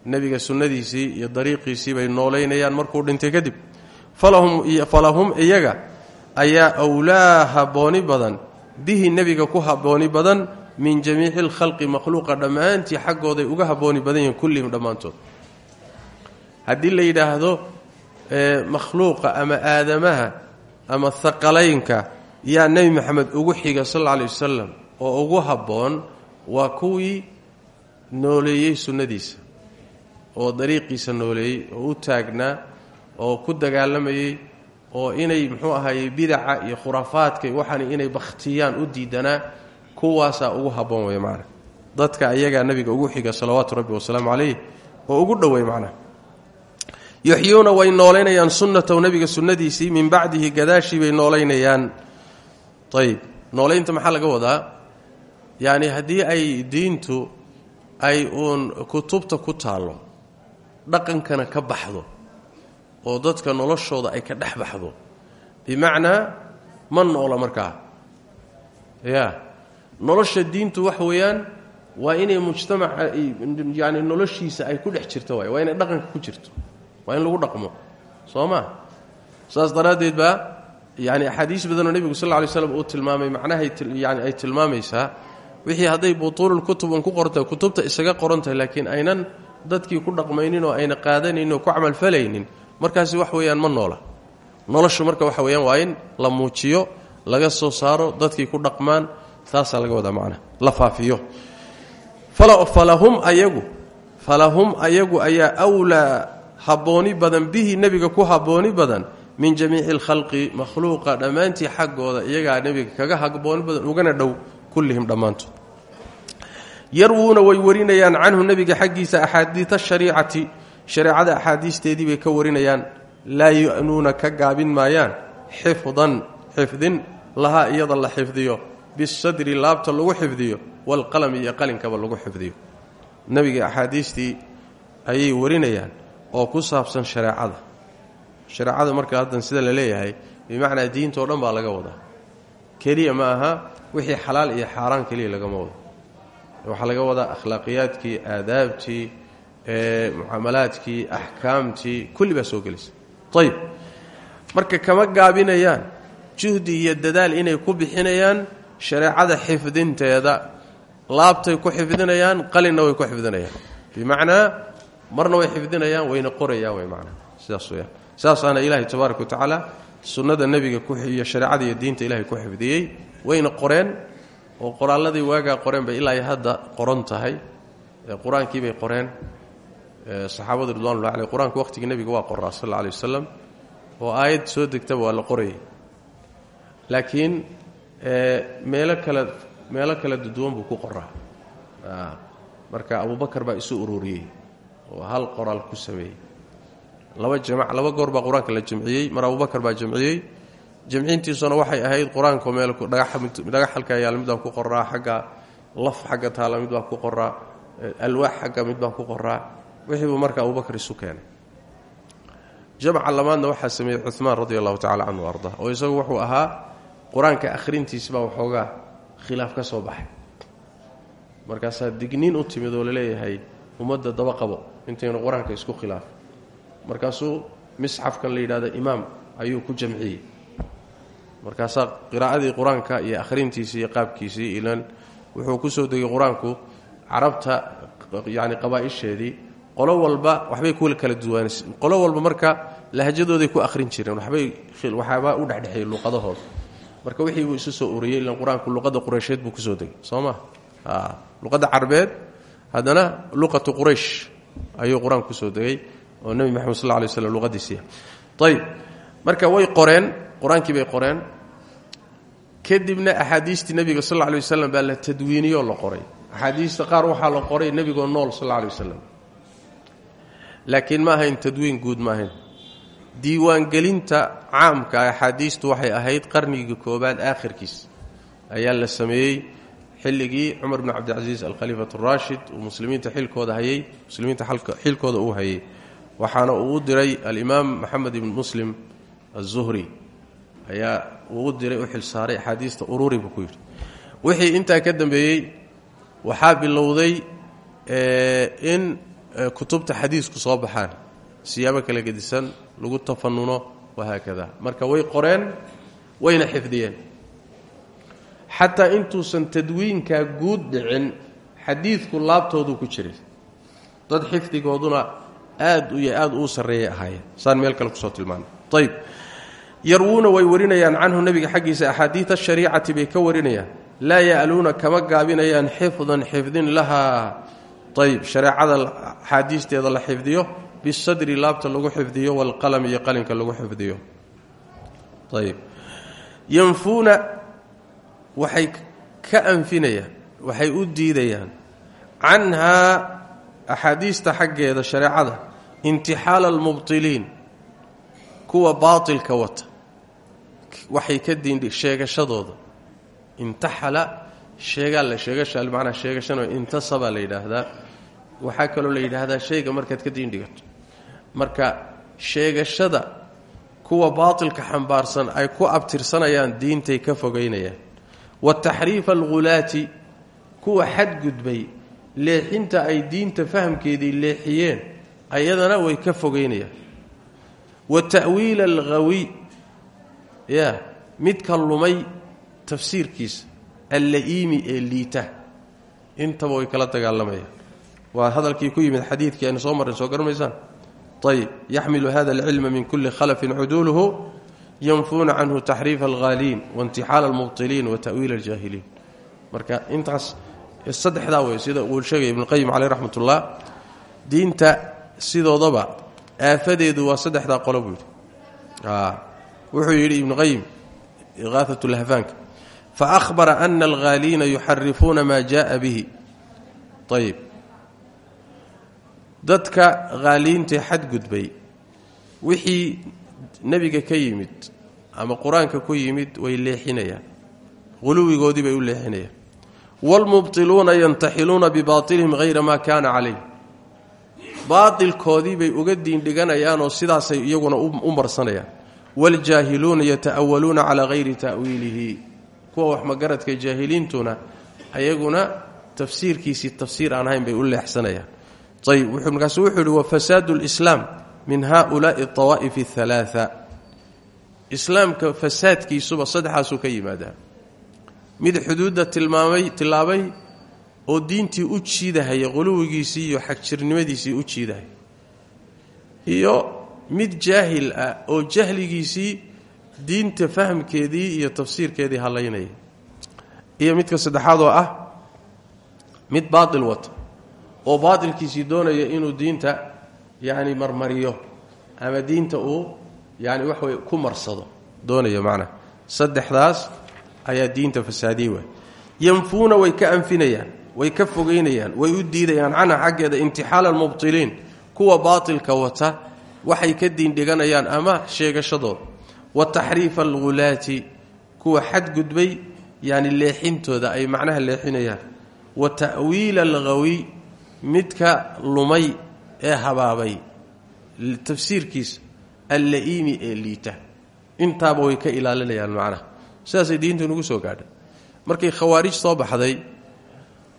Speaker 1: nebiga sunnadiisii iyo dariiqiisii bay noolaynayaan markuu dhintay kadib. Falahum iyaga ayaa wlaa habbooni badan bihi nebiga ku habbooni badan min jamiici alkhalqi makhluuqa dhammaantii xaggooday uga habbooni badan yihiin kullihim dhammaantood. Haddii la yidhaahdo makhluuqa ama aadamaha ama haqalaynka yaa nebi maxamed ugu xiga sal alla alay wasalam oo ugu habboon waa kuwii nooleeyey sunnadiisa oo dariiqiisa nooleeyey oo u taagnaa oo ku dagaalamayey oo inay muxuu ahaayey bidaca iyo khuraafaadka waxaan inay bakhtiyaan u diidanaa kuwaasaa ugu habboon wey macna dadka ayagaa nebiga ugu xiga salawaatu rabbi wasalaamu calayh oo ugu dhowey macnaha yuxyuuna way noolaynayaan sunnatahu nebiga sunnadiisii min bacdihi gadaashii bay noolaynayaan. Ayb noolaynta maxaa laga wadaa? Yacni haddii ay diintu ay uun kutubta ku taallo dhaqankana ka baxdo oo dadka noloshooda ay ka dhex baxdo bimacnaa ma noola markaa. Ya. Nolosha diintu wax weeyaan waa inay mujtamaca yani noloshiisa ay ku dhex jirto waay waa inay dhaqanka ku jirto waa in lagu dhaqmo. Soo ma? Saas daraaddeed baa yani axaadiis badanoo nebigu sal lay slam uu tilmaamay macnahay yani ay tilmaamaysaa wixii hadday butuululkutub un ku qorantahay kutubta isaga qoran tahay laakiin aynan dadkii ku dhaqmaynin oo ayna qaadanayn oo ku camalfalaynin markaasi wax weeyaan ma noola. Noloshu marka waxa weeyaan waa in la muujiyo laga soo saaro dadkii ku dhaqmaan taasaa laga wadaa macnaha la faafiyo. Falahum ayagu falahum ayagu ayaa wlaa habbooni badan bihi nebiga ku habbooni badan min jamiici alkhalqi makhluuqa dhammaantii xaggooda iyagaa nebiga kaga habbooni badan ugana dhow kullihim dhammaantood. Yarwuuna way warinayaan canhu nebiga xaggiisa axaadiida shariicati shareecada axaadiisteedii bay ka warinayaan laa yu'nuuna ka gaabin maayaan xifdan xifdin lahaa iyada la xifdiyo bisadri laabta lagu xifdiyo walqalami iyo qalinkaba lagu xifdiyo. Nebiga axaadiistii ayay warinayaan oo ku saabsan shareecada shareecada marka haddan sida la leeyahay bimacnaa diintao dhan baa laga wadaa. Keliya ma aha wixii xalaal iyo xaaraan keliya lagama wado. Waxaa laga wadaa akhlaaqiyaadkii aadaabtii mucaamalaadkii axkaamtii kulli baa soo gelaysa. Ayib marka kama gaabinayaan juhdi iyo dadaal inay ku bixinayaan shareecada xifdinteeda. Laabtay ku xifdinayaan qalinna way ku xifdinayaan. Bimacnaa marna way xifdinayaan wayna qorayaan way macnaa sidaas weyaan sidaasaana ilaahay tabaaraka wa tacaala sunnada nebiga iyo shareecada iyo diinta ilahay ku xifdiyey wayna qoreen oo qoraalladii waagaa qoreen bay ilaa hadda qoran tahay. Qur'aankii bay qoreen. Saxaabadu ridwanullahi aleh qur'aanka waqhtigii waa qoraa sal alla alay wasalam oo aayad soo degtaba waa la qorayay. Laakiin meelo kala meelo kala duduwan buu ku qoraa marka abubakar baa isu ururiyey oo hal qoraal ku sameeyey. Laba jamac laba goor baa qur'aanka la jamciyey mar abubakar baa jamciyey jamcintiisuna waxay ahayd qur'aanku meel dhagax halkaa yaalla mid baa ku qoraa xagga laf xagga taala mid baa ku qoraa alwaax xagga mid baa ku qoraa wixii buu marka abubakar isu keenay. Jamca lamaadna waxaa sameeyey cumaan radi allahu tacala canhu arda oo isagu wuxuu ahaa qur'aanka akhrintiisibaa waxoogaa khilaaf ka soo baxay. Markaasaa digniin u timid oo la leeyahay ummadda daba qabo intaynu qur'aanka isku khilaaf. Markaasuu misxafkan la yidhahdo imaam ayuu ku jamciyey. Markaasaa qiraa'adii qur'aanka iyo akhrintiisii iyo qaabkiisii ilan wuxuu ku soo degay qur'aanku carabta yacni qabaa-isheedii qolo walba waxbay ku kala duwaanas qolo walba marka lahjadooday ku akhrin jireen waxbay waxaabaa u dhexdhexeeyey luqadahooda marka wixii buu isu soo uriyey ilan qur'aanku buu ku soo degay soo ma? Luqadda carbeed haddana luqatu quraysh ayuu qur'aanku ku soo degay oo nebi maxamed sal lay slm luqadiisiiya ayib marka way qoreen qur'aankii bay qoreen. Kadibna axaadiistii nebiga sal lay wasalam baa la tadwiiniyoo la qoray. Axaadiista qaar waxaa la qoray nebigoo nool sal lay wasalam laakiin ma ahayn tadwiin guud ma ahayn. Diiwaangelinta caamka axaadiistu waxay ahayd qarnigii koobaad aakhirkiis ayaa la sameeyey xilligii cumar bn cabdilcasiis alkhaliifat araashid uu muslimiinta xilkooda hayey muslimiinta xilkooda uu hayey waxaana uu u diray alimaam maxamed ibn muslim aلzuhri ayaa uu diray u xilsaaray axaadiista ururi ku yidhi. Wixii intaa ka dambeeyey waxaa bilowday in kutubta xadiisku soo baxaan. Siyaabo kala gedisan lagu tafanuno wahaakada. Marka way qoreen wayna xifdiyeen xataa intuusan tadwiinkaa guud dhicin xadiidku laabtooduu ku jiray. Dad xifdigooduna aad iyo aad uu sarreeyay ahaayeen. Saan meel kale ku soo tilmaanay. Ayb yarwuuna way warinayaan canhu nebiga xaggiisa axaadiida shariicati bay ka warinayaan. Laa ya'luuna kama gaabinayaan xifdan xifdin lahaa ayb shareecada axaadiisteeda la xifdiyo bisadri laabta lagu xifdiyo walqalami iyo qalinka lagu xifdiyo. Ayb yanfuuna waxay ka anfinayaan waxay u diidayaan canhaa axaadiista xaggeeda shareecada intixaala almubtiliin kuwa baatilka wata. Waxay ka diindhi sheegashadooda. Intaxala sheegaa la sheegasha macnaa sheegashana intasabaa la yidhaahdaa. Waxaa kaloo la yidhaahdaa shayga markaad ka diindhigato marka sheegashada kuwa baatilka xambaarsan ay ku abtirsanayaan diintay ka fogaynayaan wa taxriifa alghulaati kuwa xadgudbay leexinta ay diinta fahamkeedii leexiyeen ayadana way ka fogaynayaan wa ta'wiila alghawi ya midka lumay tafsiirkiisa alla'iimi ee liita. Intaba way kala dagaalamayaan. Waa hadalkii ku yimid xadiidkii aynu soo marrin soo garanaysaan. Ayb yaxmilu hada alcilma min kulli khalafin cuduuluhu yanfuuna canhu taxriifa alghaaliin waintixaala almubtiliin wa ta'wiila aljaahiliin. Marka intaas saddexdaa wey sida uu sheegaya ibnuqayim caleyh raxmat ullah diinta sidoodaba aafadeedu waa saddexdaa qolo buu yidhi. Wuxuu yidhi ibnuqayim iqaahat lahfaanka faahbara ana alghaaliina yuxarifuuna maa jaءa bihi. Ayib dadka haaliintae xadgudbay wixii nebiga ka yimid ama qur'aanka ku yimid way leexinayaan. Huluwigoodii bay u leexinayaan. Waalmubtiluuna yantaxiluuna bibaatilihim hayra maa kaana calayh baatilkoodii bay uga diindhiganayaanoo sidaasay iyaguna u marsanayaan. Waljaahiluuna yata'awaluuna calaa ghayri ta'wiilihi. Kuwa wax magaradka jaahiliintuna ayaguna tafsiirkiisii tafsiir aan ahayn bay u leexsanayaan. Ayb markaasu wuxuu wa fasaadu lislaam min haaulaai awaa'if aalaaa islaamka fasaadkiisuba saddexaasuu ka yimaadaa. Mid xuduudda tilmaamay tilaabay oo diintii u jiidahaya quluwigiisii iyo xagjirnimadiisii u jiidahaya iyo mid jaahil ah oo jahligiisii diinta fahmkeedii iyo tafsiirkeedii hadlaynaya iyo midka saddexaad oo ah mid baatil wata oo baatilkiisii doonaya inuu diinta yacni marmariyo. Ama diinta uu yani wax wey ku marsado. Doonaya macnaha saddexdaas ayaa diinta fasaadiyey waay. Way ka anfinayaan way ka fogeynayaan way u diidayaan canha xaggeeda intixaala almubtiliin kuwa baatilka wata waxay ka diindhiganayaan ama sheegashadooda. Wa taxriifa alghulaati kuwa xadgudbay yani leexintooda ay macnaha leexinayaan. Wa ta'wiila alghawi midka lumay ee habaabay tafsiirkiisa alla'iimi ee liita. Intaaba way ka ilaalinayaan macnaha. Sidaasay diintu nagu soo gaadhay. Markay khawaarij soo baxday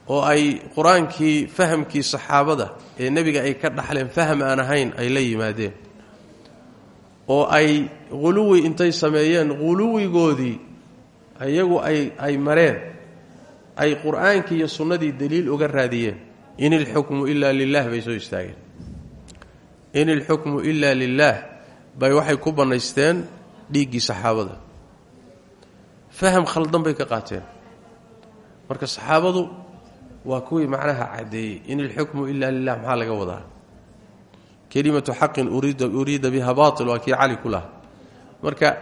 Speaker 1: oo ay qur'aankii fahamkii saxaabada ee nebiga ay ka dhaxleen faham aan ahayn ay la yimaadeen. Oo ay huluwi intay sameeyeen huluwigoodii iyagu ay ay mareen ay qur'aankii iyo sunnadii daliil uga raadiyeen. In ilxukmu ilaa lilah bay soo istaageen in ilxukmu ilaa lilaah bay waxay ku bannaysteen dhiiggii saxaabada. Faham khaldan bay ka qaateen. Marka saxaabadu waa kuwii macnaha caddeeyey in ilxukmu ila lilah maxaa laga wadaa? Kelimatu xaqin uriida biha baatil waa kii cali ku marka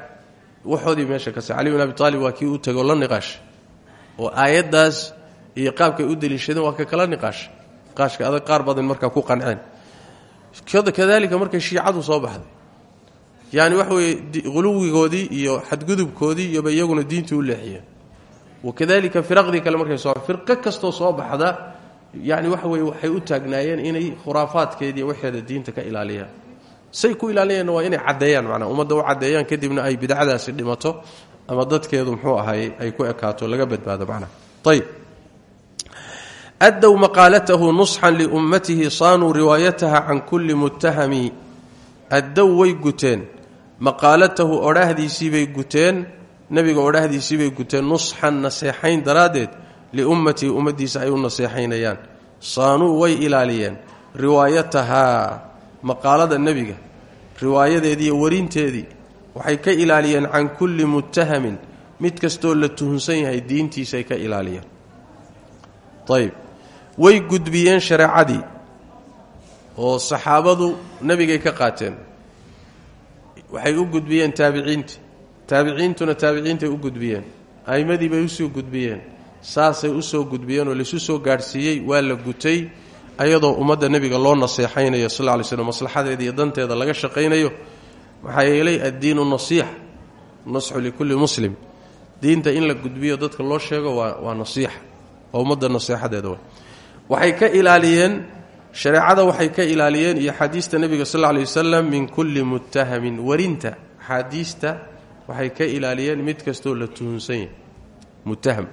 Speaker 1: waxoodii meesha ka sa cali bin abi aalib waa kii u tegoo la niqaashay oo aayaddaas iyo qaabkay u deliishadeen waa ka kala niqaashay niqaashka adag qaar badan markaa ku qanceen kadalika markay shiicadu soo baxday. Yani waxa weeye huluwigoodii iyo xadgudubkoodii iyoba iyaguna diintii u leexiyeen. Wakadalika firaqdii kale markay soo firqo kastoo soo baxda yani waxa weye waxay u taagnaayeen inay khuraafaadkeediiy waxeeda diinta ka ilaaliyaan. Say ku ilaaliyeenna waa inay caddeeyaan manaa ummadda u caddeeyaan kadibna ay bidcadaasi dhimato ama dadkeedu muxuu ahaay ay ku ekaato laga badbaado macnaha ayb addow maqaalatahu nusxan liummatihi saanuu riwaayataha can kulli muttahami addow way guteen maqaalatahu odhaahdiisiibay guteen nebiga odhaahdiisiibay guteen nusxan naseexayn daraaddeed liummatihi ummaddiisa ay u naseexaynayaan saanuu way ilaaliyeen riwaayatahaa maqaalada nebiga riwaayadeediiyo warinteedii waxay ka ilaaliyeen can kulli muttahamin mid kastoo la tuhunsan yahay diintiisay ka ilaaliyeen ayb way gudbiyeen shareecadii oo saxaabadu nebigay ka qaateen. Waxay u gudbiyeen taabiciintii taabiciintuna taabiciintay u gudbiyeen. A'immadii bay u soo gudbiyeen. Saasay u soo gudbiyeen oo laysu soo gaadhsiiyey waa la gutay ayadoo ummadda nebiga loo naseexaynayo sal ly slm maslaxadeeda iyo danteeda laga shaqaynayo. Maxaa yeelay addiinu nasiixa nasxu likulli muslim. Diinta in la gudbiyo dadka loo sheego waa waa nasiixa. Waa ummadda naseexadeeda waxay ka ilaaliyeen shareecada waxay ka ilaaliyeen iyo axaadiista nebiga sal lla lay wasalam min kulli muttahamin warinta axaadiista waxay ka ilaaliyeen mid kastoo la tuhunsan yahay muttaham.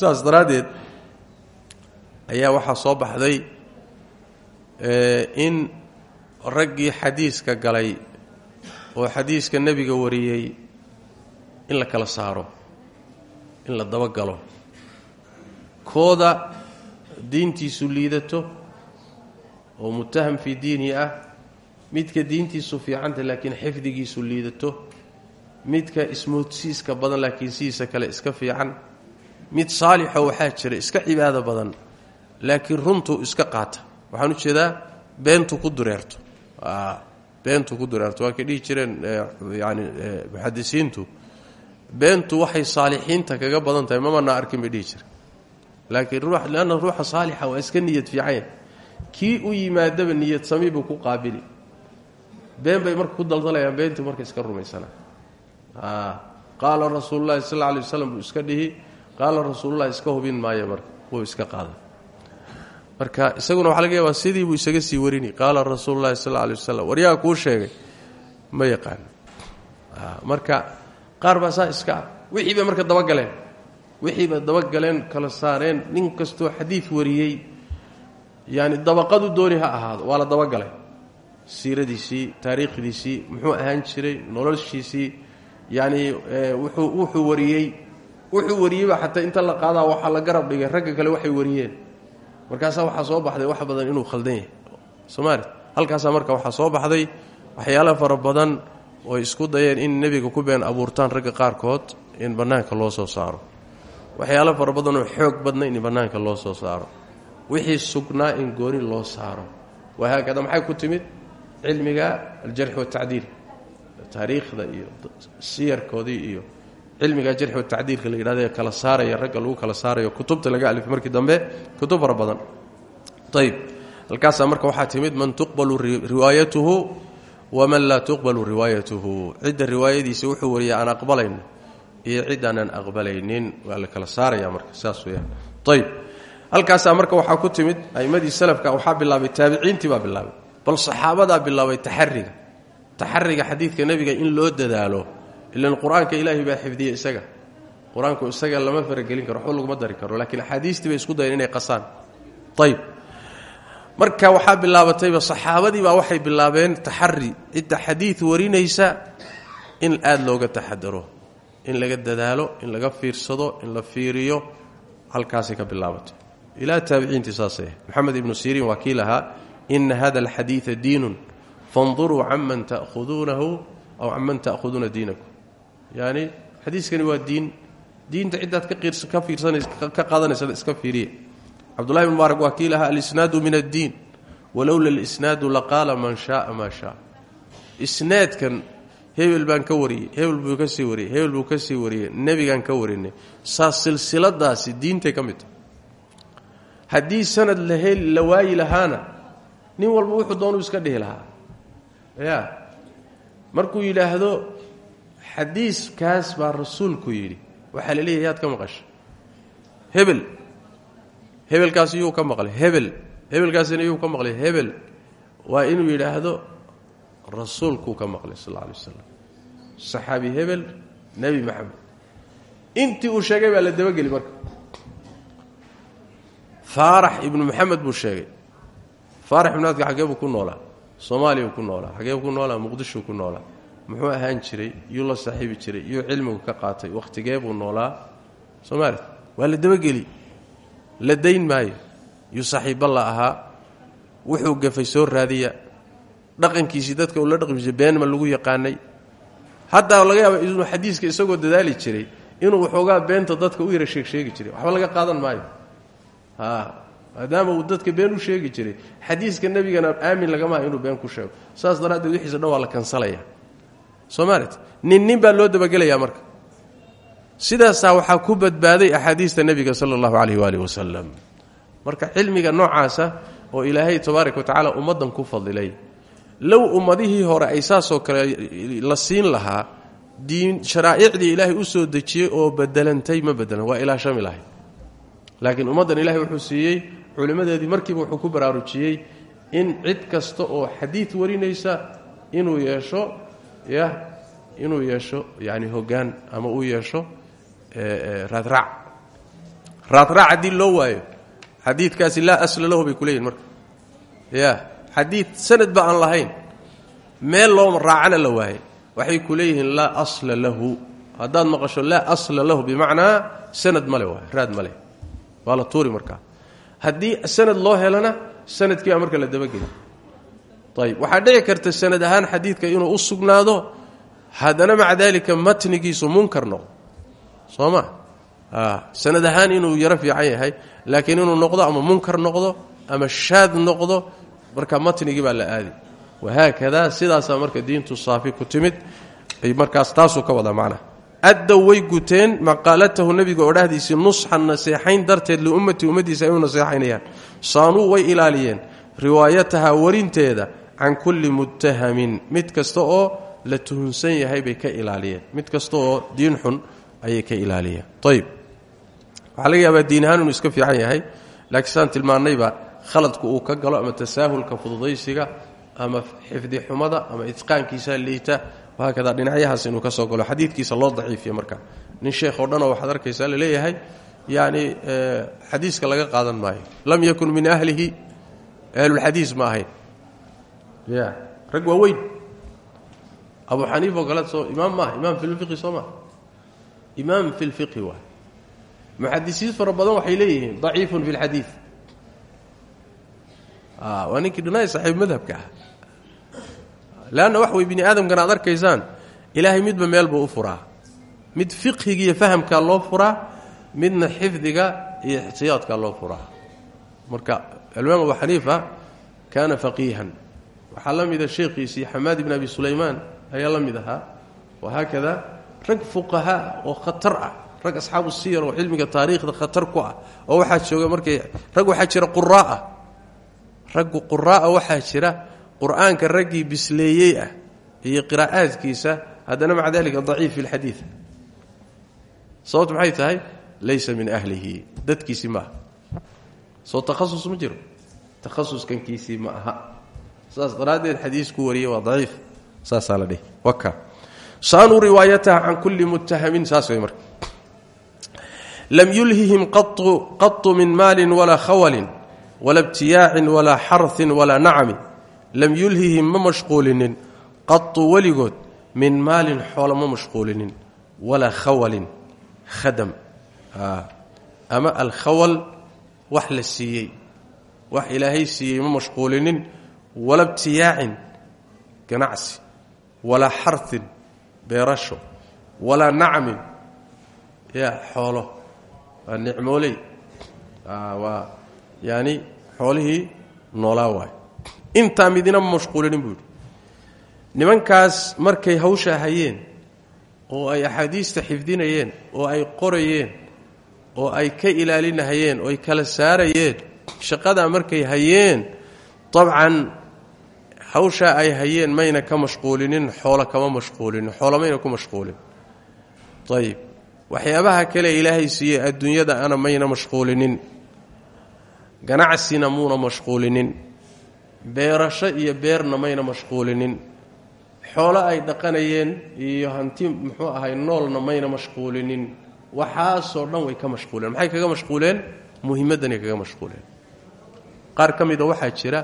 Speaker 1: Saas daraaddeed ayaa waxaa soo baxday in raggii xadiiska galay oo xadiiska nebiga wariyey in la kala saaro in la dabagalo. Kooda diintiisu liidato oo muttaham fii diinihi ah midka diintiisu fiicanta laakiin xifdigiisu liidato midka ismoodsiiska badan laakiin sidiisa kale iska fiican mid saalixo waxaa jira iska cibaado badan laakiin runtu iska qaata. Waxaan u jeedaa beentu ku dureerto. Beentu ku dureerto. Waa kay jireen yani muxadisiintu. Beentu waxay saalixiinta kaga badan tahay mamana arkin bay dhihi jire laakiin ruux leanna ruuxa saalixa waa iska niyad fiicanya kii u yimaadaba niyad sami ku qaabili. Been bay marka ku daldalayaan beentii marka iska rumaysana. Qaala rasuululahi sal alay waslam buu iska dhihi. Qaala rasuululahi iska hubin maayo marka wuu iska qaada marka isaguna waxaa laga yaabaa sidii buu isaga sii warini qaala rasuululahi sal alay wasalam waryaa kuu sheegay? Ma yaqaan. Marka qaar baa saa iska ah wixii bay marka dabagaleen wixii bay dabagaleen kala saareen nin kastoo xadiid wariyey. Yaani dabaqadu dooni ha ahaado waa la dabagalay siiradiisii taariikhdiisii muxuu ahaan jiray noloshiisii. Yacni wuxuu wuxuu wariyey. Wuxuu wariyeyba xataa inta la qaadaa waxaa la garab dhigay ragga kale waxay wariyeen. Markaasaa waxaa soo baxday wax badan inuu khaldan yahay. Soomaali halkaasaa marka waxaa soo baxday waxyaalo fara badan oo isku dayeen in nebiga ku been abuurtaan ragga qaarkood in bannaanka loo soo saaro waxyaalo fara badan oo xoog badna in bannaanka loo soo saaro. Wixii sugnaa in gooni loo saaro. Wahaakada maxay ku timid? Cilmiga aljarxi watacdiil taariikhda iyo siyarkoodii iyo cilmiga jarxi watacdiilka la yidhahda ee kala saaraya ragga lagu kala saarayo kutubta laga alifay markii dambe kutub fara badan. Ayb marka waxaa timid man tuqbalu riwaayatuhu waman laa tuqbalu riwaayatuhu. Cidda riwaayadiisa wuxuu wariya aan aqbalayno iyo cid aanan aqbalaynin waa la kala saaraya marka saas weyaan ayb halkaasaa marka waxaa ku timid aimmadii salafka waxaa bilaabay taabiciintii baa bilaabay. Bal saxaabadaa bilaabay taxariga taxariga xadiidka nebiga in loo dadaalo ilan qur'aanka ilaahay baa isaga. Qur'aanku isaga lama faragelin karo waxba laguma dari karo laakiin axaadiistii bay isku dayeen inay qasaan. Ayb marka waxaa bilaabatayba saxaabadii baa waxay bilaabeen taxari cidda xadiid warinaysa in aada looga taxadaro in laga dadaalo in laga fiirsado in la fiiriyo halkaasay ka bilaabatay ilaa taabiciintii saasay moxamed ibnu siriin waa kii lahaa ina hada alxadiida diinun fanduruu canman ta'huduunahu aw canman ta'khuduuna diinakum. Yani xadiiskani waa diin. Diinta ciddaad ka fiirsanaka qaadanaysada iska fiiriya cabdullahi bn mubaarak waa kii lahaa alisnaadu min addiin walowla alisnaadu laqaala man shaaa maa shaa. Isnaadkan hebel baan ka wariyey hebel buu ka sii wariyey hebel buu ka sii wariyey nebigaan ka warinay. Saa silsiladaasi diintay ka mid haddii sanad la heli la waayi lahaana nin walba wuxuu doonuu iska dhihi lahaa. Ya markuu yidhaahdo xadiiskaas baa rasuulku yidhi. Waxaa la leeyahay yaad ka maqasha hebel. Hebelkaasi yuu ka maqlay. Hebel. Hebelkaasina yuu ka maqlay. Hebel. Waa inuu yidhaahdo rasuulkuu ka maqlay sal alla alay wasalam saxaabi hebel nebi maxamed. Intii uu sheegay baa la dabageli marka. Faarax ibnu maxamed buu sheegay. Faarax ibnu adka xagee buu ku noolaa. Soomaaliya ku noolaa. Xagee ku noolaa muqdishuu ku noolaa. Muxuu ahaan jiray yuu la saaxiibi jiray yuu cilmigu ka qaatay. Wakhtigee buu noolaa. Soomaali waa la dabageli. La dayn maayo. Yuu saaxiibba la ahaa. Wuxuu gafay soo raadiya dhaqankiisii dadka uu la dhaqmi beenma lagu yaqaanay. Haddaa laga yaaba inuu xadiiska isagoo dadaali jiray inuu waxoogaa beenta dadka u yara sheegsheegi jiray. Waxba laga qaadan maayo. Maadaama uu dadka been u sheegi jiray xadiiska nebigana aamin lagama aha inuu been ku sheego. Saas daraaddeed wixiisa dhan waa la kansalaya. Soomaalit nin nin baa loo dabagelayaa marka. Sidaasaa waxaa ku badbaaday axaadiista nebiga sala allahu calayh waaalih wasalam marka cilmiga noocaasa oo ilaahay tabaaraka wa tacaala ku fadilay low ummadihii hore ay saasoo kale la siin lahaa diin sharaa'icdii ilaahay u soo dejiyey oo bedelantay ma bedelan waa ilaa shami lahay laakiin ummaddan ilahay wuxuu siiyey culimmadeedii markiiba wuxuu ku baraarujiyey in cid kasta oo xadiid warinaysa inuu yeesho ya inuu yeesho yani hoggaan ama uu yeesho raadraac. Raadraac haddii loo waayo xadiidkaasi laa asla lahu bay ku leeyihiin marka. Ya xadiid sanad ba aan lahayn. Meel loo raacana la waayay waxay ku leeyihiin laa asla lahu. Haddaad maqasho laa asla lahu bimacnaa sanad male waay raad male waa tuuri markaa. Haddii sanad loo helana sannadkii baa marka la dabageli ayb waxaa dhici karta sanad ahaan xadiidka inuu u sugnaado haddana maca daalika matnigiisu munkar noqdo soo ma? Sanad ahaan inuu yaro fiican yahay laakiin inuu noqdo ama munkar noqdo ama shaad noqdo marka matnigii baa la aadi. Wahaakada sidaasaa marka diintu saafi ku timid markaas taasuu ka wadaa macnaha addow way guteen maqaalatahu nebiga odhahdiisii nusxan naseexayn darteed liummatii ummaddiisa ay u naseexaynayaan saanuu way ilaaliyeen. Riwaayataha warinteeda can kulli muttahamin. Mid kasta oo la tuhunsan yahay bay ka ilaaliyeen. Mid kasta oo diin xun ayay ka ilaaliyeen. Ayb waxaa laga yaabaa diin ahaan inuu iska fiican yahay laakiin saan tilmaannayba khaladku uu ka galo ama tasaahulka fududaysiga ama xifdi xumada ama itqaankiisa liita wahaakada dhinacyahaas inuu ka soo galo. Xadiidkiisa loo daciifiyo marka. Nin sheekh oo dhanoo waxaad arkaysaa la leeyahay yacni xadiiska laga qaadan maayo. Lam yakun min ahlihi ahlulxadiis ma ahayn. Ya rag waa abu xaniifa oo soo imaam maaha imaam fi lfiqhi soo maa imaam fi lfiqhi waay muxadisiin fara badan waxay leeyihiin daciifun fi lxadiid waa ninkii dhanaa saxiib madhabka ah. Leanna wax way bini aadamkan aad midba meel buu furaa. Mid fiqhiga iyo fahamkaa loo furaa midna xifdiga iyo ixtiyaadkaa loo furaa. Marka alimaam abu xaniifa kaana faqiihan. Waxaa la mida sheekhiisii xamaad ibn abi sulaymaan ayaa la mid ahaa. Rag fuqahaa oo khatar ah rag asxaabu siyar oo cilmiga taariikhda khatar ku ah oo waxaa jooga markay rag waxaa jira quraa'ah raggu quraa'a waxaa jira qur'aanka raggii bisleeyey ah iyo qiraa'aadkiisa haddana maca dalika daciif fi lxadiid sababtu maxay tahay? Laysa min ahlihi. Dadkiisii ma aha. Soo takhasus ma jiro? Takhasuskankiisii ma aha. Saas daraaddeed xadiisku wariye waa daciif. Saasaa la dhihi. Waka saanuu riwaayataha can kulli muttahamin saas way marka. Lam yulhihim qatu min maalin walaa khawalin wala ibtiyaacin walaa xarin walaa nacmi lam yulhihim ma mashquulinin. Qatu weligood min maalin xoola ma mashquulinin. Walaa khawalin khadam. Ama alkhawal wax la siiyey. Wax ilaahay siiyey ma mashquulinin. Wala ibtiyaacin ganacsi. Walaa xarin beerasho. Walaa nacmin. Ya xoolo waa yaani xoolihii noolaa waay. Intaa midina ma mashquulinin buu nimankaas markay hawsha hayeen oo ay axaadiista xifdinayeen oo ay qorayeen oo ay ka ilaalinahayeen oo ay kala saarayeen shaqadaa markay hayeen dabcan hawshaa ay hayeen mayna ka mashquulinin xoolo kama mashquulinin xoolo mayna ku mashquulin. Ayib waxyaabaha kale ilaahay siiyey adduunyada ana mayna mashquulinin ganacsina muuna mashquulinin. Beerasho iyo beerna mayna mashquulinin. Xoolo ay dhaqanayeen iyo hanti muxuu ahay noolna mayna mashquulinin. Waxaasoo dhan way ka mashquuleen. Maxay kaga mashquuleen? Muhimaddanay kaga mashquuleen. Qaar ka mida waxaa jira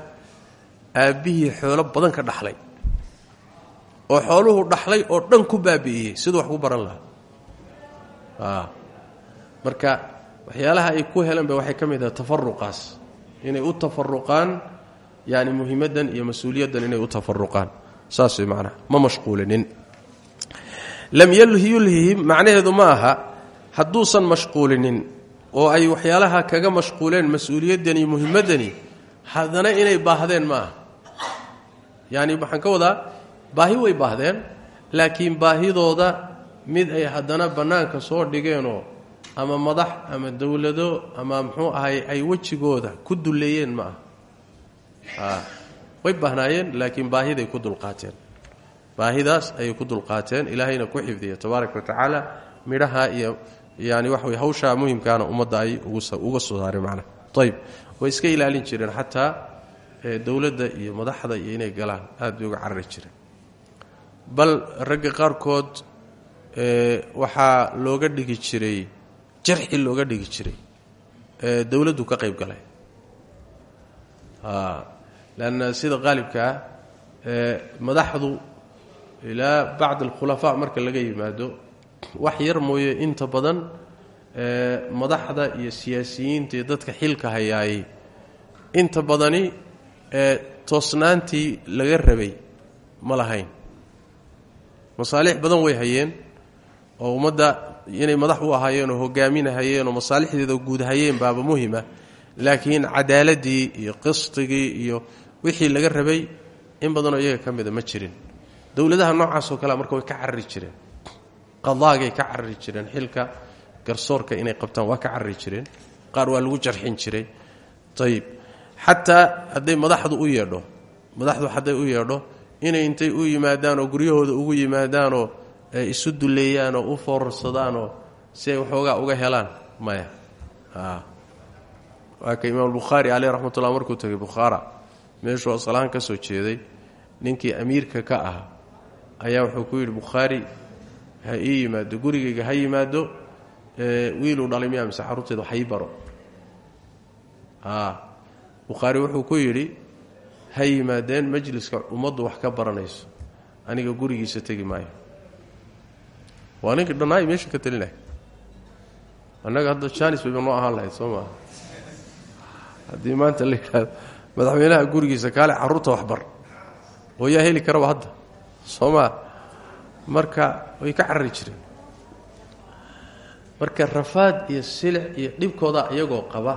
Speaker 1: aabbihii xoolo badan ka dhaxlay. Oo xooluhu dhaxlay oo dhan ku baabi'iyey. Siduu wax ku baran lahaa. Marka waxyaalaha ay ku heleen ba waxay ka mid ahay tafaruqaas inay u tafaruqaan yani muhimaddan iyo mas'uuliyaddan inay u tafaruqaan saas way ma mashquulinin. Lam yulhihim macnaheedu ma aha hadduusan mashquulinin oo ay waxyaalaha kaga mashquuleen mas'uuliyaddan iyo muhimaddani haddana inay baahdeen ma yani waxaan ka wadaa baahi way baahdeen laakiin baahidooda mid ay haddana bannaanka soo dhigeenoo ama madax ama dowlado ama muxuu ahay ay wejigooda ku dulleeyeen ma aha. Way baahnaayeen laakiin baahiday ku dulqaateen. Baahidaas ayay ku dulqaateen ilaahayna ku xifdiya tabaaraka wa tacaala midhaha iyo yani waxa wey hawshaa muhimkaana ummadda ay uga soo saareen macnaha ayib way iska ilaalin jireen xataa dowladda iyo madaxda iyo inay galaan aad bay uga carari jireen. Bal ragga qaarkood waxaa looga dhigi jiray jarxi looga dhigi jiray dowladdu ka qayb galay. Lanna sida qaalibkaa madaxdu ilaa bacd alkhulafaa marka laga yimaado wax yar mooye inta badan madaxda iyo siyaasiyiinta iyo dadka xilka hayaayey inta badani ee toosnaantii laga rabay ma lahayn. Masaalix badan way hayeen oo ummadda inay madax u ahaayeen oo hogaaminahayeen oo masaalixdeeda guud hayeen baaba muhima laakiin cadaaladii iyo qistigii iyo wixii laga rabay in badanoo iyaga ka mida ma jirin. Dowladaha noocaasoo kalea marka way ka carari jireen. Qadaagay ka carari jireen. Xilka garsoorka inay qabtaan waa ka carari jireen. Qaar waa lagu jarxin jiray. Ayib xataa hadday madaxdu u yeedho madaxdu hadday u yeedho inay intay u yimaadaan oo guryahooda ugu yimaadaanoo isu duleeyaanoo u foorarsadaanoo si ay waxoogaa uga helaan maya. Waa ka imaam bukhaari caleyh raxmatullah markuu tegay bukhaara meeshuu asalahaan ka soo jeeday ninkii amiirka ka ahaa ayaa wuxuu ku yidhi bukhaari ha ii yimaado gurigayga ha yimaado wiiluu dhalay miyaa mise xarunteeda baro. Bukhaari wuxuu ku yidhi ha yimaadeen majliska ummaddu wax ka baranayso aniga gurigiisa tegi maayo waa ninkii dhannaay meesha ka telinahay annaga hadda janis bayba noo ahaan lahayd soo maa haddii maanta la yidhaahdo madaxweynaha gurigiisa kaale carruurta waxbar. Oo yaa heli karaba hadda soo marka way ka carari jireen. Marka rafaad iyo silic iyo dhibkooda iyagoo qaba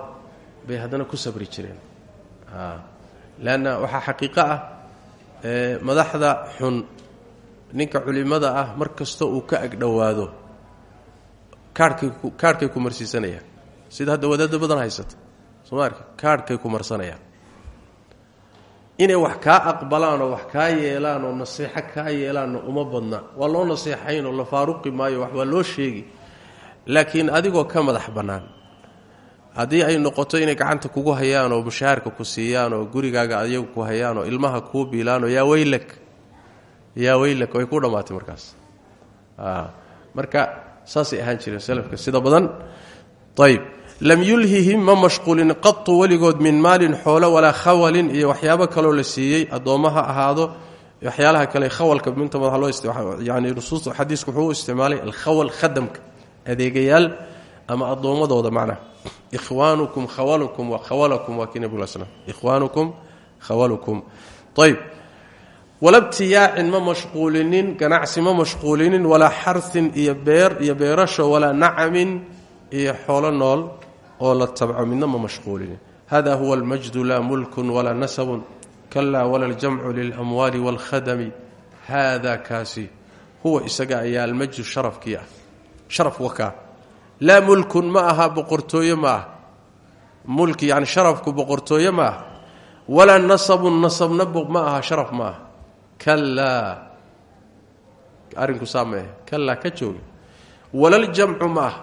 Speaker 1: bay haddana ku sabri jireen. Leanna waxaa xaqiiqo ah madaxda xun ninka culimada ah mar kasta uu ka agdhowaado kaarhkay ku marsiisanayaan sida hadda wadaadda badan haysata. Sooma arki kaarhkay ku marsanayaan inay wax kaa aqbalaan oo wax kaa yeelaan oo naseexo kaa yeelaanna uma badna. Waa loo naseexayn oo la faaruqi maayo wax waa loo sheegi. Laakiin adigoo ka madax bannaan haddii ay noqoto inay gacanta kugu hayaan oo mushaharka ku siiyaan oo gurigaaga ayagu ku hayaan oo ilmaha kuu biilaan oo yaa weylak yaa weylak way ku dhammaatay markaas. Marka saasay ahaan jireen salafka sida badan. Ayb lam yulhihim ma mashquulin qatu weligood min maalin xoolo walaa khawalin iyo waxyaabo kaloo la siiyey addoommo ha ahaado waxyaalaha kale khawalka minta yani nusuusta xadiisku wuxuu u isticmaalay alkhawal khadamka adeegayaal ama addoommadooda macnaha ikhwaanukum khawalukum wa khawalakum waa kii nabig sl ikhwaanukum walabtiyaacin ma mashquulinin ganacsi ma mashquulinin walaa xarsin iyo beer iyo beerasho walaa nacamin iyo xoolo nool oo la tabco midna ma mashquulinin. Hada huwa almajdu laa mulkun walaa nasabun kalaa wala aljamcu lilamwaali waalkhadami haada kaasi huwa isaga ayaa almajdu sharafkii ah. Sharaf wakaa laa mulkun ma aha boqortooye ma ah. Mulki yani sharafku boqortooye ma ah. Walaa kalaa arrinku saa maehe kalaa ka jooga walaljamcu ma ah.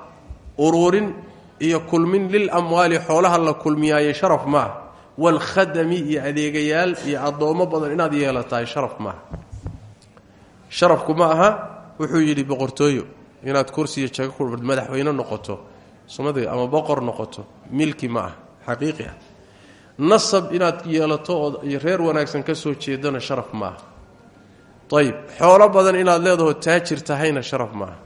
Speaker 1: Uruurin iyo kulmin lilamwaali xoolaha la kulmiyaaye sharaf ma ah. Waalkhadami iyo adeegayaal iyo addoommo badan inaad yeelatahay sharaf maaha sharafku ma aha wuxuu yidhi boqortooyo inaad kursiyo jago ku madaxweyne noqoto sumadi ama boqor noqoto milki ma ah xaqiiqi ah. Nasab inaad yeelato oo reer wanaagsan ka soo jeedana sharaf ma ah ayib xoolo badan inaad leedaho taajir tahayna sharaf ma ah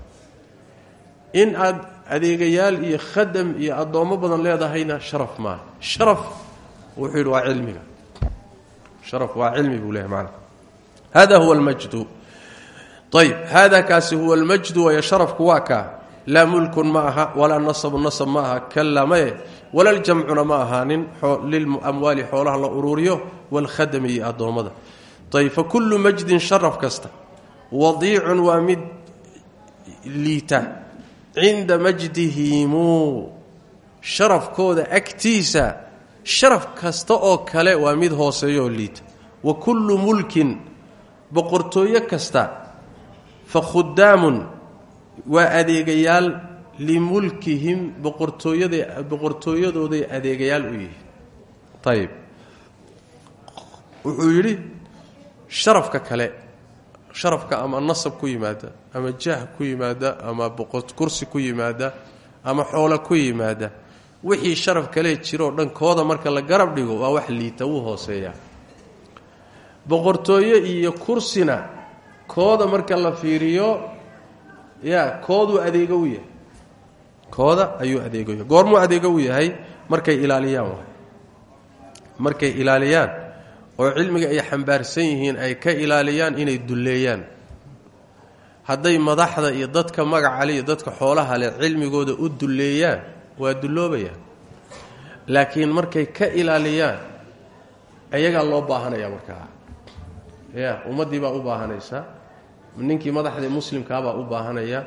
Speaker 1: in aad adeegayaal iyo khadam iyo addoommo badan leedahayna sharaf ma ah sharaf wuxuu yidhi waa cilmiga. Sharaf waa cilmi buu leeyahy maana hada huwa almajdu. Ayb hada kaasi huwa almajdu waya sharafku waa kaa. Laa mulkun ma aha walaa nasabu nasab ma aha kala maye wala ljamcuna ma ahaanin. Lilamwaali xoolaha la uruuriyo waalkhadami iyo addoommada ayb fakullu majdin sharaf kasta wadiicun waa mid liita cinda majdihimu sharafkooda agtiisa sharaf kasta oo kale waa mid hooseeyo oo liita wa kullu mulkin boqortooyo kasta fa khudaamun waa adeegayaal limulkihim boqortooyadooday adeegayaal u yihiin wuxuu yidhi sharafka kale sharafka ama nasab ku yimaada ama jaah ku yimaada ama kursi ku yimaada ama xoolo ku yimaada wixii sharaf kale jiroo dhan kooda marka la garab dhigo waa wax liita wuu hooseeyaa boqortooyo iyo kursina kooda marka la fiiriyo ya kooduu adeego u yahay. Kooda ayuu adeego yahay. Goormuu adeego u yahay? Markay ilaaliyaan markay ilaaliyaan oo cilmiga ay xambaarsan yihiin ay ka ilaaliyaan inay dulleeyaan. Hadday madaxda iyo dadka magaca le iyo dadka xoolaha leh cilmigooda u dulleeyaan waa dulloobayaan. Laakiin markay ka ilaaliyaan ayagaa loo baahanaya markaa ya ummaddii baa u baahanaysa. Ninkii madaxda muslimkaabaa u baahanaya.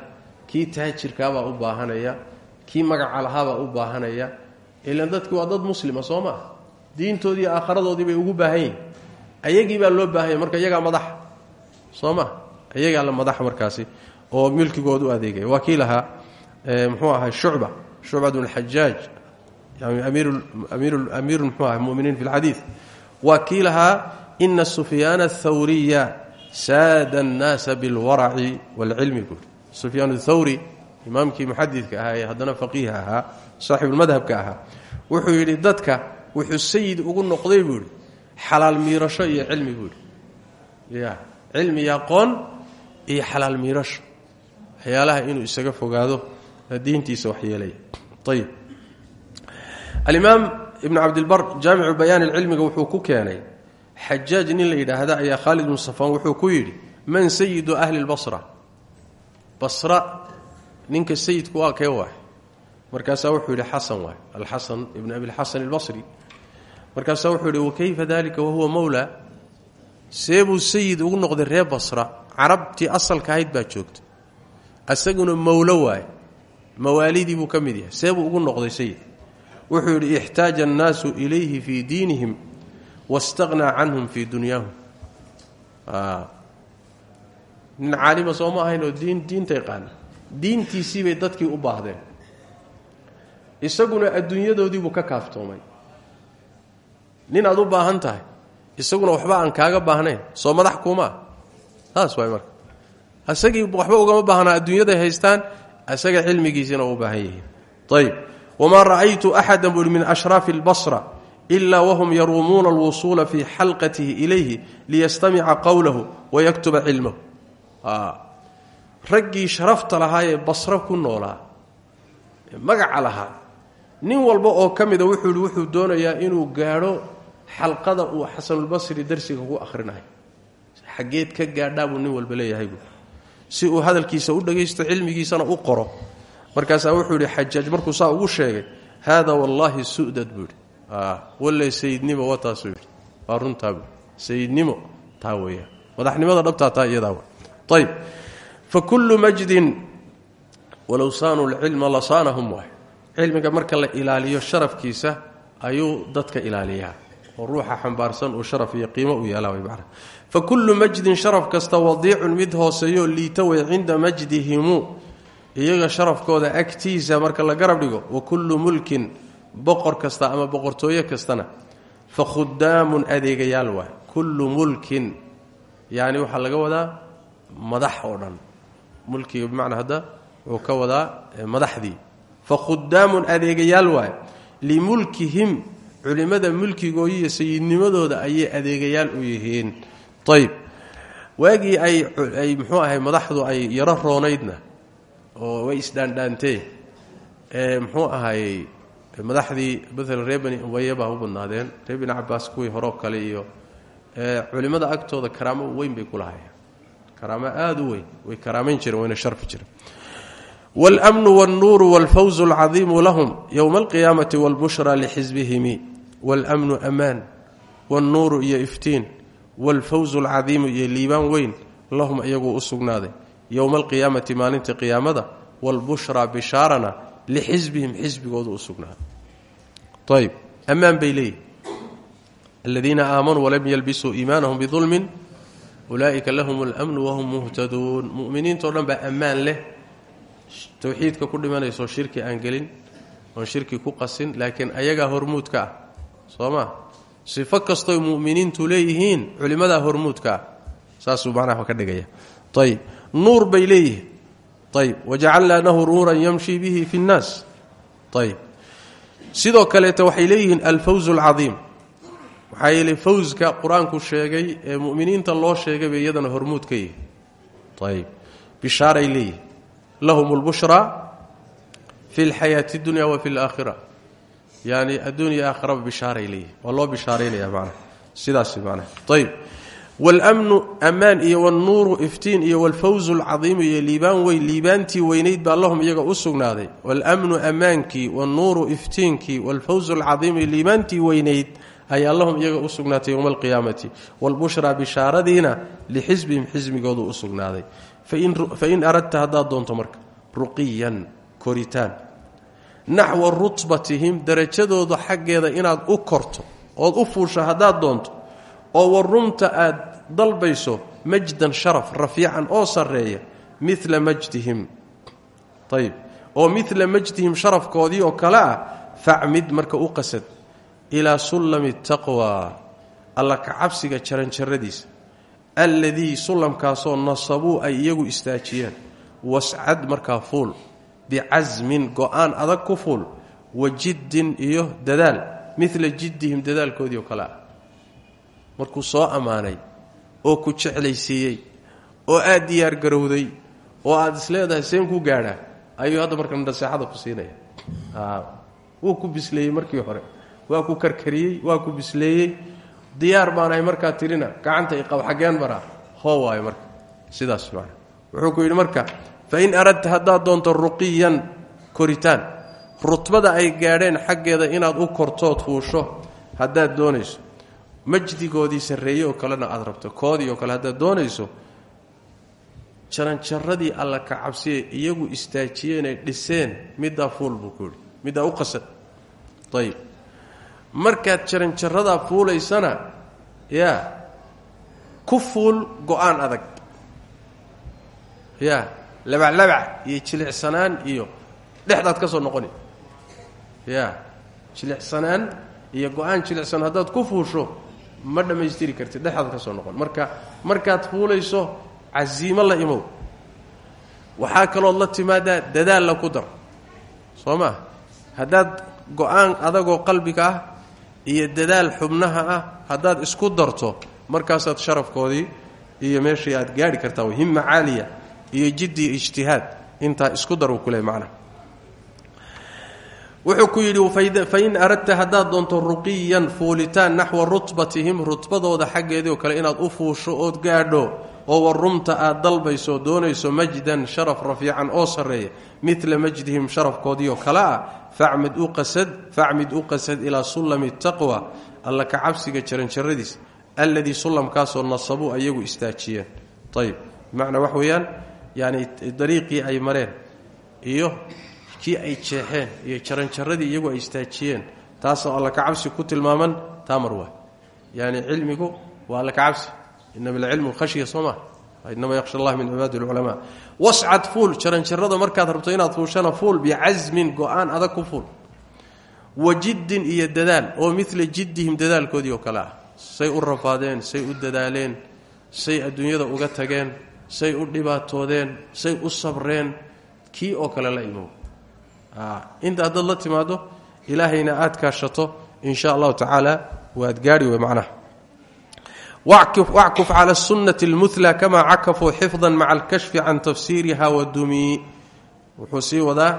Speaker 1: Kii taajirkaabaa u baahanaya. Kii magaca lahaabaa u baahanaya. Ilan dadki waa dad muslima soo maa diintoodii aakharadoodii bay ugu baahan ayagii baa loo baahanya marka iyagaa madaxa soo ma? La madaxa markaasi oo milkigooda u adeegaya. Waa lahaa muxuu ahay shucba shucbat bn xajaaj amiiru mxuu aha muminiin fi lxadiid waa kii lahaa ina sufyaana athawriya saada annaasa bilwaraci waalcilmi buuri sufyaan athawri imaamkii muxadidka ahaa ee haddana faqiiha ahaa saaxibulmadhabka ahaa wuxuu yidhi dadka wuxuu sayid ugu noqday buu yidhi xalaal miirasho iyo cilmi buu ya cilmi iyo iyo xalaal miirasho. Waxyaalaha inuu isaga fogaado diintiisa waxyeelaya ayib alimaam ibnu cabdilbar jaamicu bayaani cilmiga wuxuu ku keenay xajaaj nin la yidhaahda ayaa khaalid bnu safaan wuxuu ku yidhi man sayidu ahli lbasra basra ninka sayidku waa kee waay? Markaasaa wuxuu yidhi xasan waay. Alxasan ibn abilxasan albasri markaasaa wuxuu yidhi wakayfa dalika wahuwa mowla seebuu sayid ugu noqday reer basra. Carabtii asalka ahayd baa joogta. Isaguna mowlo waay mawaalidii buu ka mid yahay. Seebuu ugu noqday sayid wuxuu yidhi ixtaaja annaasu ilayhi fii diinihim wastaqnaa canhum fii dunyaahum. Nin caalima soo ma ahayn oo diin diinta yaqaana diintiisii bay dadkii u baahdeen. Isaguna adduunyadoodiibuu ka kaaftoomay nin aad u baahan tahay isaguna waxba aan kaaga baahnayn soo madax kuumaa saas waay marka. Isagii waxba ugama baahnaa adduunyaday haystaan isaga cilmigiisina u baahan yihiin ayb wamaa ra'aytu axada buuhi min ashraafi اlbasra ilaa wahum yaruumuuna alwusuula fii xalqatihi ilayhi liyastamica qowlahu wayaktuba cilmahu. Raggii sharafta lahaa ee basro ku noolaa magaca lahaa nin walba oo ka wuxuu wuxuu doonayaa inuu gaadho xalqada uu xasanulbasri darsiga ku akhrinayo xaggeed ka gaadhaa buu nin walba leeyahay buu. Si uu hadalkiisa u dhagaysto cilmigiisana u qoro. Markaasaa wuxuu yidhi xajaaj markuu saa ugu sheegay haada wallaahi sudad buu yidhi. Walle sayidnimo wa taasuu yidhi. Sayidnimo taa madaxnimada dhabtaa taa iyadaa wa ayb fa kullu majdin walow saanuu lcilma lasaanahum waay. Cilmiga marka la ilaaliyo sharafkiisa ayuu dadka ilaaliyaa oo ruuxa xambaarsan uu sharaf iyo qiimo u yeelaa way macna fa kullu majdin sharaf kasta wadiicun mid hooseeyo liita way cinda majdihimu iyaga sharafkooda agtiisa marka la garab dhigo wa kullu mulkin boqor kasta ama boqortooyo kastana fa khudaamun adeegayaal waay. Kullu mulkin yacni waxaa laga wadaa madax oo dhan. Mulkiga bimacnaa hadda wuxuu ka wadaa madaxdii. Fa khudaamun adeegayaal waay. Limulkihim culimmada mulkigooda iyo sayidnimadooda ayay adeegayaal u yihiin. Ayb waagii ay ay muxuu ahay madaxdu ay yaro roonaydna oo way isdhaandhaantee ee muxuu ahayey madaxdii maalan reer bani umaye u badnaadeen reer bani cabaas kuwii horeo kale iyo culimmada agtooda karaamo weyn bay ku lahayeen karaamo aada u weyn way karaamayn jireen wayna sharfi jireen wاlأmnu wاlnuuru wاlfawز اlcadiimu lahum ywma اlqiyaamati wاlbushra lxisbihimi wاlأmnu amaan wاlnuuru iyo iftiin wاlfawز اlcadiimu iyo liibaan weyn lahum iyaguu u sugnaaday yowma alqiyaamati maalinta qiyaamada wاlbushraa bishaarana lixisbihim xisbigoodu u sugnaaday ayb ammaan bay leeyihin aladiina aamanuu walam yalbisuu iimaanahum bidulmin ulaa'ika lahum اlأmnu wahum muhtaduun muminiintao dhan baa ammaan leh towxiidka ku dhimanaysoo shirki aan gelin oon shirki ku qasin laakiin ayagaa hormuudka ah soo ma? Sifo kastoy muminiintu leeyihiin culimmadaa hormuudka ah. Saasuu macnaha ka dhigaya. Ayb nuur bay leeyihiin. Ayb wajacalnaa yamshi bihi fi اnnaas ayb sidoo kaleeta waxay leeyihiin alfawz اlcadiim maxaa yeeley fawska qur'aanku sheegay ee muminiinta loo sheegay iyadana hormuud ka yihi lahum اlbushraa fi اlxayaati اdunya wa fi اlaakhira yani adduuniya aakhiraba bishaaray leeyihin waa loo bishaaraynaya macnaha sidaas macnaha ayb wاlmnu ammaan iyo wاlnuuru iftiin iyo wاlfawzu اlcadiimu iyo liibaan wey liibaantii weynayd baa lahum iyaga u sugnaaday wاlmnu ammaankii wاlnuuru iftiinkii wاlfawzu اlcadiimu iyo liibaantii weynayd ayaa lahum iyaga u sugnaatay yowma alqiyaamati wاlbushraa bishaaradiina lixisbihim xismigoodu u sugnaaday fain aradta haddaad doonto marka ruqiyan koritaan naxwa rutbatihim darajadooda xaggeeda inaad u korto ood u fuusho haddaad doonto oo warumta aad dalbayso majdan sharaf rafiican oo sarreeya mila majdihim ayb oo mila majdihim sharafkoodii oo kale ah facmid marka u qasad ilaa sullami taqwa alla kacabsiga jaranjaradiisa alladii sullamkaasoo nasabuu ay iyagu istaajiyeen wascad markaa fuul. Bicasmin go'aan adag ku fuul. Wa jiddin iyo dadaal. Mila jiddihim dadaalkoodii oo kale ah markuu soo ammaanay oo ku jeclaysiiyey oo aad diyaar garowday oo aad isleedahay seen ku gaadhaa ayuu hadda marka naseexada ku siinaya. Wuu ku bisleeyey markii hore. Waa ku karkariyey waa ku bisleeyey diyaar baanahay markaa tirina gacanta iqab xaggeen maraa hoo waayo marka. Sidaas man wuxuu ku yidhi marka fain aradta haddaad doonto ruqiyan koritaan rutbada ay gaadheen xaggeeda inaad u kortood fuusho haddaad doonayso majdigoodii sarreeye oo kalena aad rabto koodii oo kale haddaad doonayso jaranjaradii alla ka cabsiye iyagu istaajiyeenay dhiseen middaa fuul buu ku yidhi u qasad. Ayib markaad jaranjaradaa fuulaysana yaa ku fuul go'aan adag. Yaa labaclabac iyo jilicsanaan iyo dhexdaad ka soo noqoni. Yaa jilicsanaan iyo go'aan jilicsan haddaad ku fuusho ma dhammaystiri kartid dhexdaad ka soo noqon. Marka markaad fuulayso casiimo la imow. Waxaa kalood la timaadaa dadaalla ku dar. Soo maa haddaad go'aan adagoo qalbiga ah iyo dadaal xubnaha ah haddaad isku darto markaasaad sharafkoodii iyo meeshii aad gaadhi kartaa himma caaliya iyo jiddi ijtihaad intaa isku dar uu ku leey macnaha wuxuu ku yidhi fain aradta haddaad doonto ruqiyan fuulitaan naxwa rutbatihim rutbadooda xaggeedii oo kale inaad u fuusho ood gaadho oo warumta aad dalbayso doonayso majdan sharaf rafiican oo sarreeya mila majdihim sharafkoodii oo kale ah facmid u qasad facmid u qasad ilaa sullami taqwa alla ka cabsiga jaranjaradiis alladii sullamkaasoo nasabuu ayagu istaajiyeen ayib bimacnaa wax weeyaan yani dariiqii ay mareen iyo kii ay jeexeen iyo jaranjaradii iyagu ay istaajiyeen taasoo alla ka cabsi ku tilmaaman taamar waa yani cilmigu waa alla ka cabsi. Inama alcilmu khashya soo maa inama yakhsha allah min cibaadi lculamaa wascad fuul jaranjarada markaad rabto inaad fuushana fuul bicasmin go'aan adag ku fuul wa jiddin iyo dadaal oo mila jiddihim dadaalkoodii oo kale ah say u rafaadeen say u dadaaleen say adduunyada uga tageen say u dhibaatoodeen say u sabreen kii oo kale la imow inta haddaad la timaado ilaahayna aad kaashato in sha allahu tacaala waad gaadhi wey macnaha wackuf cala sunnati اlmula kama cakafuu xifda maca alkashfi can tafsiiriha wadumi wuxuu sii wadaa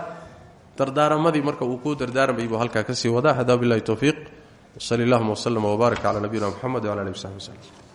Speaker 1: dardaaramadii marka uu ku dardaarmayay buu halkaa ka sii wadaa hada bilahi towfiiq wsali allahuma wslm wbaarak cala nabiyina mxamed wala alih w saxbi wslm